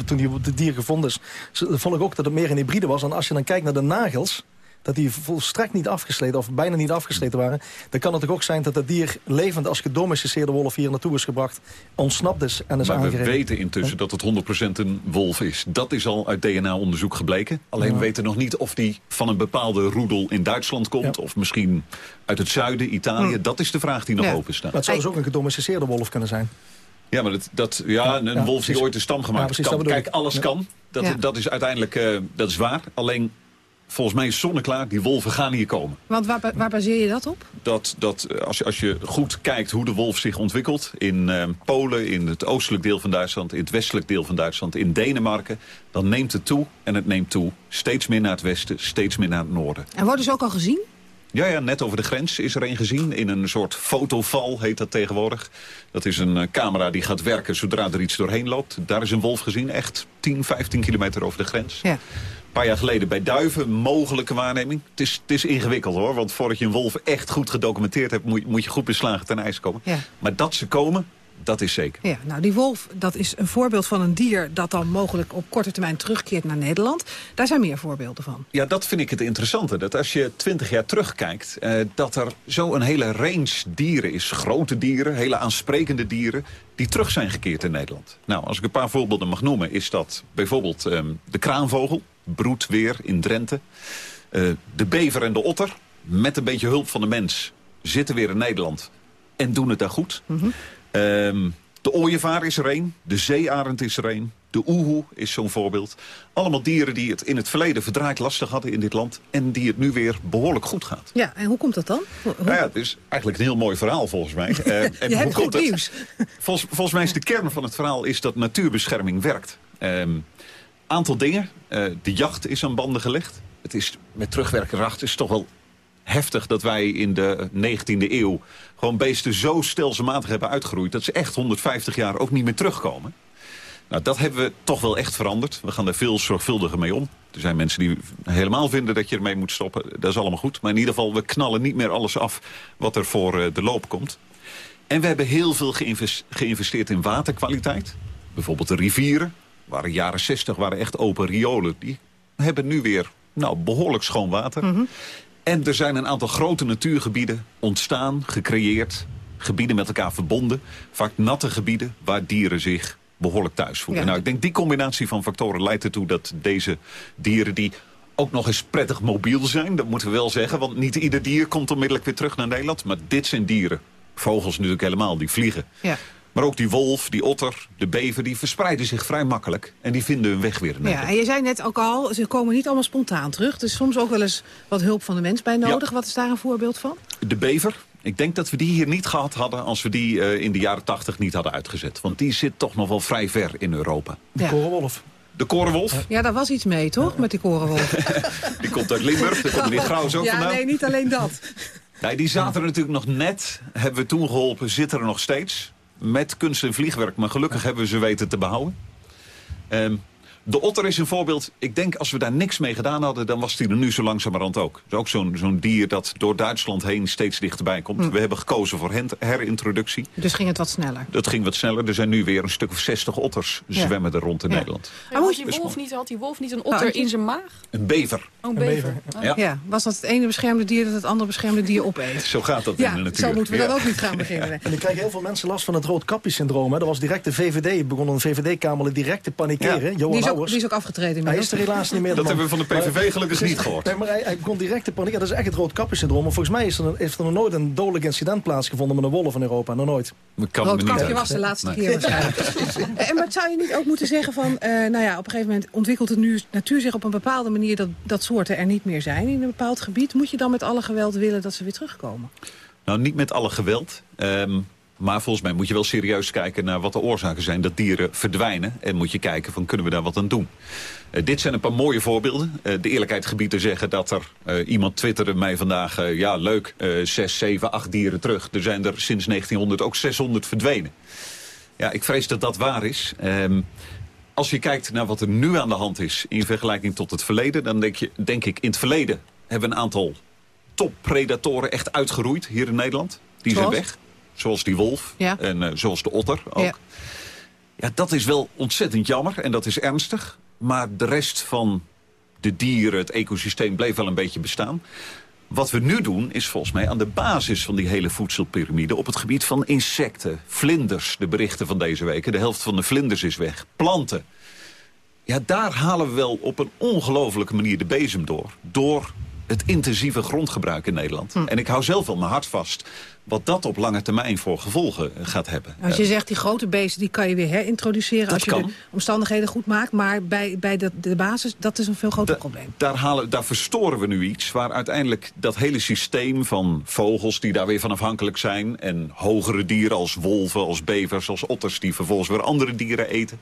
toen die, het dier gevonden is. Vond ik ook dat het meer een hybride was. En als je dan kijkt naar de nagels, dat die volstrekt niet afgesleten of bijna niet afgesleten waren... dan kan het ook zijn dat het dier levend als gedomesticeerde wolf hier naartoe is gebracht... ontsnapt is en is maar aangereden. we weten intussen dat het 100% een wolf is. Dat is al uit DNA-onderzoek gebleken. Alleen ja. we weten nog niet of die van een bepaalde roedel in Duitsland komt... Ja. of misschien uit het zuiden, Italië. Hm. Dat is de vraag die nog ja. open staat. Maar het zou dus ook een gedomesticeerde wolf kunnen zijn. Ja, maar dat, dat, ja, een ja, wolf die ooit de stam gemaakt ja, kan. Kijk, alles kan. Dat, dat is uiteindelijk uh, dat is waar. Alleen volgens mij is zonneklaar, die wolven gaan hier komen. Want waar, waar baseer je dat op? Dat, dat als, je, als je goed kijkt hoe de wolf zich ontwikkelt... in uh, Polen, in het oostelijk deel van Duitsland... in het westelijk deel van Duitsland, in Denemarken... dan neemt het toe en het neemt toe. Steeds meer naar het westen, steeds meer naar het noorden. En worden ze ook al gezien? Ja, ja, net over de grens is er een gezien. In een soort fotoval heet dat tegenwoordig. Dat is een uh, camera die gaat werken zodra er iets doorheen loopt. Daar is een wolf gezien, echt 10, 15 kilometer over de grens. Ja. Een paar jaar geleden bij duiven, mogelijke waarneming. Het is, het is ingewikkeld hoor, want voordat je een wolf echt goed gedocumenteerd hebt... moet, moet je goed beslagen ten ijs komen. Ja. Maar dat ze komen, dat is zeker. Ja, nou die wolf, dat is een voorbeeld van een dier... dat dan mogelijk op korte termijn terugkeert naar Nederland. Daar zijn meer voorbeelden van. Ja, dat vind ik het interessante. Dat als je twintig jaar terugkijkt... Eh, dat er zo een hele range dieren is. Grote dieren, hele aansprekende dieren... die terug zijn gekeerd in Nederland. Nou, als ik een paar voorbeelden mag noemen... is dat bijvoorbeeld eh, de kraanvogel broedt weer in Drenthe. Uh, de bever en de otter, met een beetje hulp van de mens... zitten weer in Nederland en doen het daar goed. Mm -hmm. Um, de ooievaar is er een, de zeearend is er een... de oehoe is zo'n voorbeeld. Allemaal dieren die het in het verleden verdraaid lastig hadden in dit land... en die het nu weer behoorlijk goed gaat. Ja, en hoe komt dat dan? Hoe... Nou ja, het is eigenlijk een heel mooi verhaal volgens mij. uh, en Je hebt goed nieuws. Volgens, volgens mij is de kern van het verhaal is dat natuurbescherming werkt. Um, aantal dingen. Uh, de jacht is aan banden gelegd. Het is met terugwerkende kracht is toch wel heftig dat wij in de 19e eeuw... gewoon beesten zo stelselmatig hebben uitgeroeid... dat ze echt 150 jaar ook niet meer terugkomen. Nou, dat hebben we toch wel echt veranderd. We gaan daar veel zorgvuldiger mee om. Er zijn mensen die helemaal vinden dat je ermee moet stoppen. Dat is allemaal goed. Maar in ieder geval, we knallen niet meer alles af wat er voor uh, de loop komt. En we hebben heel veel geïnvesteerd in waterkwaliteit. Bijvoorbeeld de rivieren waren jaren 60 waren echt open riolen. Die hebben nu weer nou, behoorlijk schoon water. Mm. En er zijn een aantal grote natuurgebieden ontstaan, gecreëerd. Gebieden met elkaar verbonden. Vaak natte gebieden waar dieren zich behoorlijk thuis voelen. Ja. Nou, ik denk die combinatie van factoren leidt ertoe dat deze dieren... die ook nog eens prettig mobiel zijn, dat moeten we wel zeggen. Want niet ieder dier komt onmiddellijk weer terug naar Nederland. Maar dit zijn dieren. Vogels natuurlijk helemaal, die vliegen. Ja. Maar ook die wolf, die otter, de bever, die verspreiden zich vrij makkelijk. En die vinden hun weg weer Ja, en je zei net ook al, ze komen niet allemaal spontaan terug. Dus soms ook wel eens wat hulp van de mens bij nodig. Ja. Wat is daar een voorbeeld van? De bever. Ik denk dat we die hier niet gehad hadden als we die uh, in de jaren tachtig niet hadden uitgezet. Want die zit toch nog wel vrij ver in Europa. De Ja. korenwolf. De korenwolf. Ja, daar was iets mee, toch? Met die korenwolf. Die komt uit Limburg, daar komt die Graus ook ja, vandaan. nee, niet alleen dat. Nee, die zaten er natuurlijk nog net. Hebben we toen geholpen, zitten er nog steeds. Met kunst en vliegwerk, maar gelukkig hebben we ze weten te behouden. Um, De otter is een voorbeeld. Ik denk als we daar niks mee gedaan hadden... dan was die er nu zo langzamerhand ook. Het is ook zo'n zo'n dier dat door Duitsland heen steeds dichterbij komt. Hm. We hebben gekozen voor hen- herintroductie. Dus ging het wat sneller. Dat ging wat sneller. Er zijn nu weer een stuk of 60 otters Ja. zwemmen er rond in Ja. Nederland. Maar had, die wolf niet, had die wolf niet een otter Antje? in zijn maag? Een bever. Oh, een bever. Ja. Ja, was dat het ene beschermde dier dat het andere beschermde dier opeet? Zo gaat dat Ja, in de natuur. zo moeten we dan Ja. ook niet gaan beginnen. En dan krijgen heel veel mensen last van het roodkapje-syndroom. hè. Dat was direct de VVD, begon een VVD-kamerlid direct te panikeren. Johan Houwers. die is ook afgetreden Hij is er helaas niet meer. Dat hebben we van de PVV gelukkig niet gehoord. Nee, maar hij, hij begon direct te panieken. Dat is echt het roodkapje-syndroom. Maar volgens mij is er, heeft er nog nooit een dodelijk incident plaatsgevonden met een wolf in Europa. Nog nooit. Roodkapje was de laatste Nee. keer waarschijnlijk. Eh, En maar zou je niet ook moeten zeggen van... eh, nou ja, op een gegeven moment ontwikkelt de nu, natuur zich op een bepaalde manier... Dat, dat soorten er niet meer zijn in een bepaald gebied. Moet je dan met alle geweld willen dat ze weer terugkomen? Nou, niet met alle geweld. ehm, maar volgens mij moet je wel serieus kijken naar wat de oorzaken zijn dat dieren verdwijnen. En moet je kijken van kunnen we daar wat aan doen. Eh, dit zijn een paar mooie voorbeelden. Eh, de eerlijkheid gebied te zeggen dat er eh, iemand twitterde mij vandaag... ja, leuk, zes, zeven, acht dieren terug. Er zijn er sinds 1900 ook 600 verdwenen. Ja, ik vrees dat dat waar is. Ehm, als je kijkt naar wat er nu aan de hand is in vergelijking tot het verleden... dan denk, je, denk ik, in het verleden hebben we een aantal toppredatoren echt uitgeroeid hier in Nederland. Die Zoals? zijn weg. Zoals die wolf Ja. en eh, zoals de otter ook. Ja. Ja, dat is wel ontzettend jammer en dat is ernstig. Maar de rest van de dieren, het ecosysteem, bleef wel een beetje bestaan. Wat we nu doen is volgens mij aan de basis van die hele voedselpyramide... op het gebied van insecten, vlinders, de berichten van deze weken. De helft van de vlinders is weg. Planten. Ja, daar halen we wel op een ongelofelijke manier de bezem door. Door het intensieve grondgebruik in Nederland. Hm. En ik hou zelf wel mijn hart vast... wat dat op lange termijn voor gevolgen eh, gaat hebben. Als je zegt die grote beesten die kan je weer herintroduceren... Dat als je kan. de omstandigheden goed maakt. Maar bij, bij de, de basis, dat is een veel groter probleem. daar, halen, daar verstoren we nu iets waar uiteindelijk dat hele systeem van vogels die daar weer van afhankelijk zijn... en hogere dieren als wolven, als bevers, als otters die vervolgens weer andere dieren eten.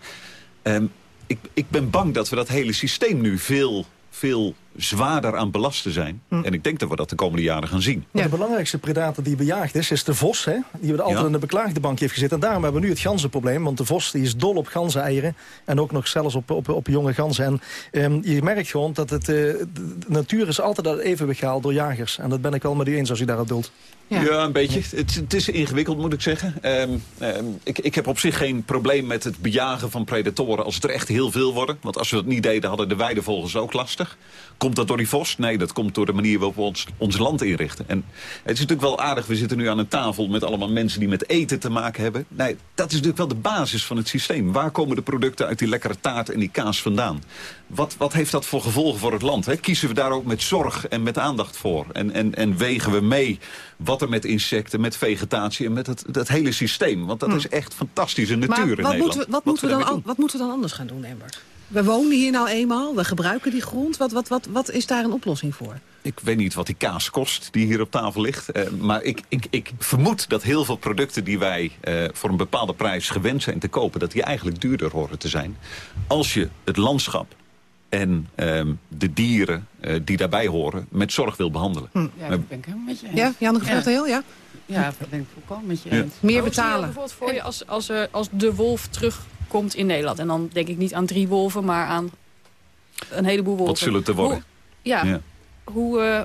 Ehm, ik, ik ben bang dat we dat hele systeem nu veel, veel zwaarder aan belasten zijn. Hm. En ik denk dat we dat de komende jaren gaan zien. Maar De belangrijkste predator die bejaagd is, is de vos. Hè? Die we altijd Ja. in de beklaagde bank heeft gezeten. En daarom hebben we nu het ganzenprobleem. Want de vos die is dol op ganzeneieren. En ook nog zelfs op, op, op jonge ganzen. En ehm, je merkt gewoon dat het, eh, de, natuur is altijd uit evenwicht gehaald door jagers. En dat ben ik wel met u eens als u daarop doelt. Ja, een beetje. Het, het is ingewikkeld, moet ik zeggen. Ehm, ehm, ik, ik heb op zich geen probleem met het bejagen van predatoren... als het er echt heel veel worden. Want als we dat niet deden, hadden de weidevogels ook lastig. Komt dat door die vos? Nee, dat komt door de manier waarop we ons, ons land inrichten. En het is natuurlijk wel aardig, we zitten nu aan een tafel... met allemaal mensen die met eten te maken hebben. Nee, dat is natuurlijk wel de basis van het systeem. Waar komen de producten uit die lekkere taart en die kaas vandaan? Wat, wat heeft dat voor gevolgen voor het land? Hè? Kiezen we daar ook met zorg en met aandacht voor? En, en, en wegen we mee wat er met insecten, met vegetatie... en met het, dat hele systeem? Want dat Hm. is echt fantastische natuur Maar in Nederland. moeten, we, wat, moeten we dan, wat moeten we dan anders gaan doen, Amber? We wonen hier nou eenmaal, we gebruiken die grond. Wat, wat, wat, wat is daar een oplossing voor? Ik weet niet wat die kaas kost die hier op tafel ligt. eh, maar ik, ik, ik vermoed dat heel veel producten die wij eh, voor een bepaalde prijs gewend zijn te kopen... dat die eigenlijk duurder horen te zijn. Als je het landschap en ehm, de dieren eh, die daarbij horen met zorg wil behandelen. Hm. Ja, Maar- dat ben ik helemaal met je eens. Ja, Janneke van ja. Heel, ja? Ja, dat ben ik volkomen met je Ja. eens. Meer dat betalen. bijvoorbeeld voor je als, als, er, als de wolf terugkomt in Nederland. En dan denk ik niet aan drie wolven, maar aan een heleboel wolven. Wat zullen het er worden? Hoe, ja, Ja. Hoe, eh,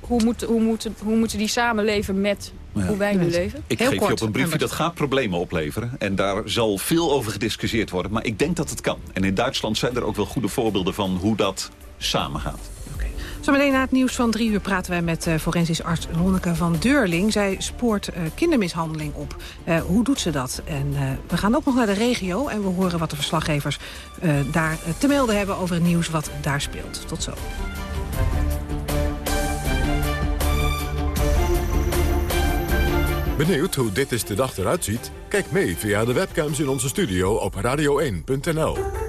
hoe, moet, hoe, moeten, hoe moeten die samenleven met Ja. hoe wij nu leven? Ik Heel geef je op een briefje, dat gaat problemen opleveren. En daar zal veel over gediscussieerd worden. Maar ik denk dat het kan. En in Duitsland zijn er ook wel goede voorbeelden van hoe dat samengaat. Zometeen na het nieuws van drie uur praten wij met eh, forensisch arts Lonneke van Deurling. Zij spoort eh, kindermishandeling op. Eh, hoe doet ze dat? En we gaan ook nog naar de regio en we horen wat de verslaggevers daar te melden hebben over het nieuws wat daar speelt. Tot zo. Benieuwd hoe dit is de dag eruit ziet? Kijk mee via de webcams in onze studio op radio1.nl.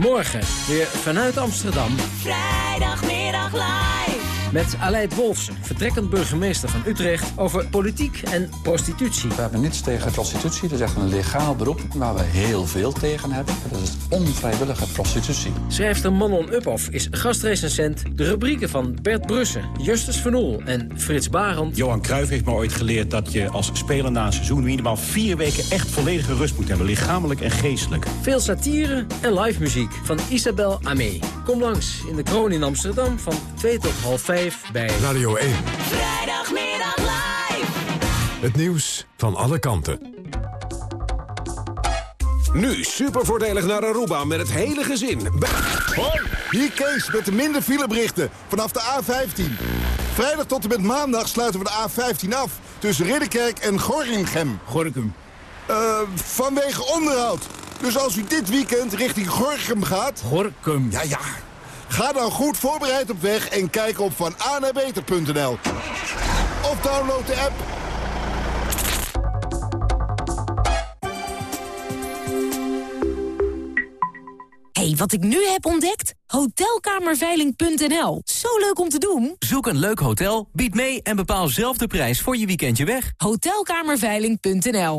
Morgen weer vanuit Amsterdam. Vrijdagmiddag live. Met Aleid Wolfsen, vertrekkend burgemeester van Utrecht... over politiek en prostitutie. We hebben niets tegen prostitutie. Dat is echt een legaal beroep waar we heel veel tegen hebben. Dat is onvrijwillige prostitutie. Schrijfster Manon Uphoff is gastrecensent. De rubrieken van Bert Brussen, Justus Van Oel en Frits Barend. Johan Cruijff heeft me ooit geleerd dat je als speler na een seizoen... minimaal vier weken echt volledige rust moet hebben. Lichamelijk en geestelijk. Veel satire en live muziek van Isabel Amé. Kom langs in de Kroon in Amsterdam van 2 tot half 5 bij Radio 1. Vrijdagmiddag live. Het nieuws van alle kanten. Nu super voordelig naar Aruba met het hele gezin. Hoi, hier Kees met de minder fileberichten vanaf de A15. Vrijdag tot en met maandag sluiten we de A15 af tussen Ridderkerk en Gorinchem. Gorkum. Uh, vanwege onderhoud. Dus als u dit weekend richting Gorkum gaat... Gorkum. Ja, ja. Ga dan goed voorbereid op weg en kijk op van beter.nl. Of download de app. hey, wat ik nu heb ontdekt? Hotelkamerveiling.nl. Zo leuk om te doen. Zoek een leuk hotel, bied mee en bepaal zelf de prijs voor je weekendje weg. Hotelkamerveiling.nl.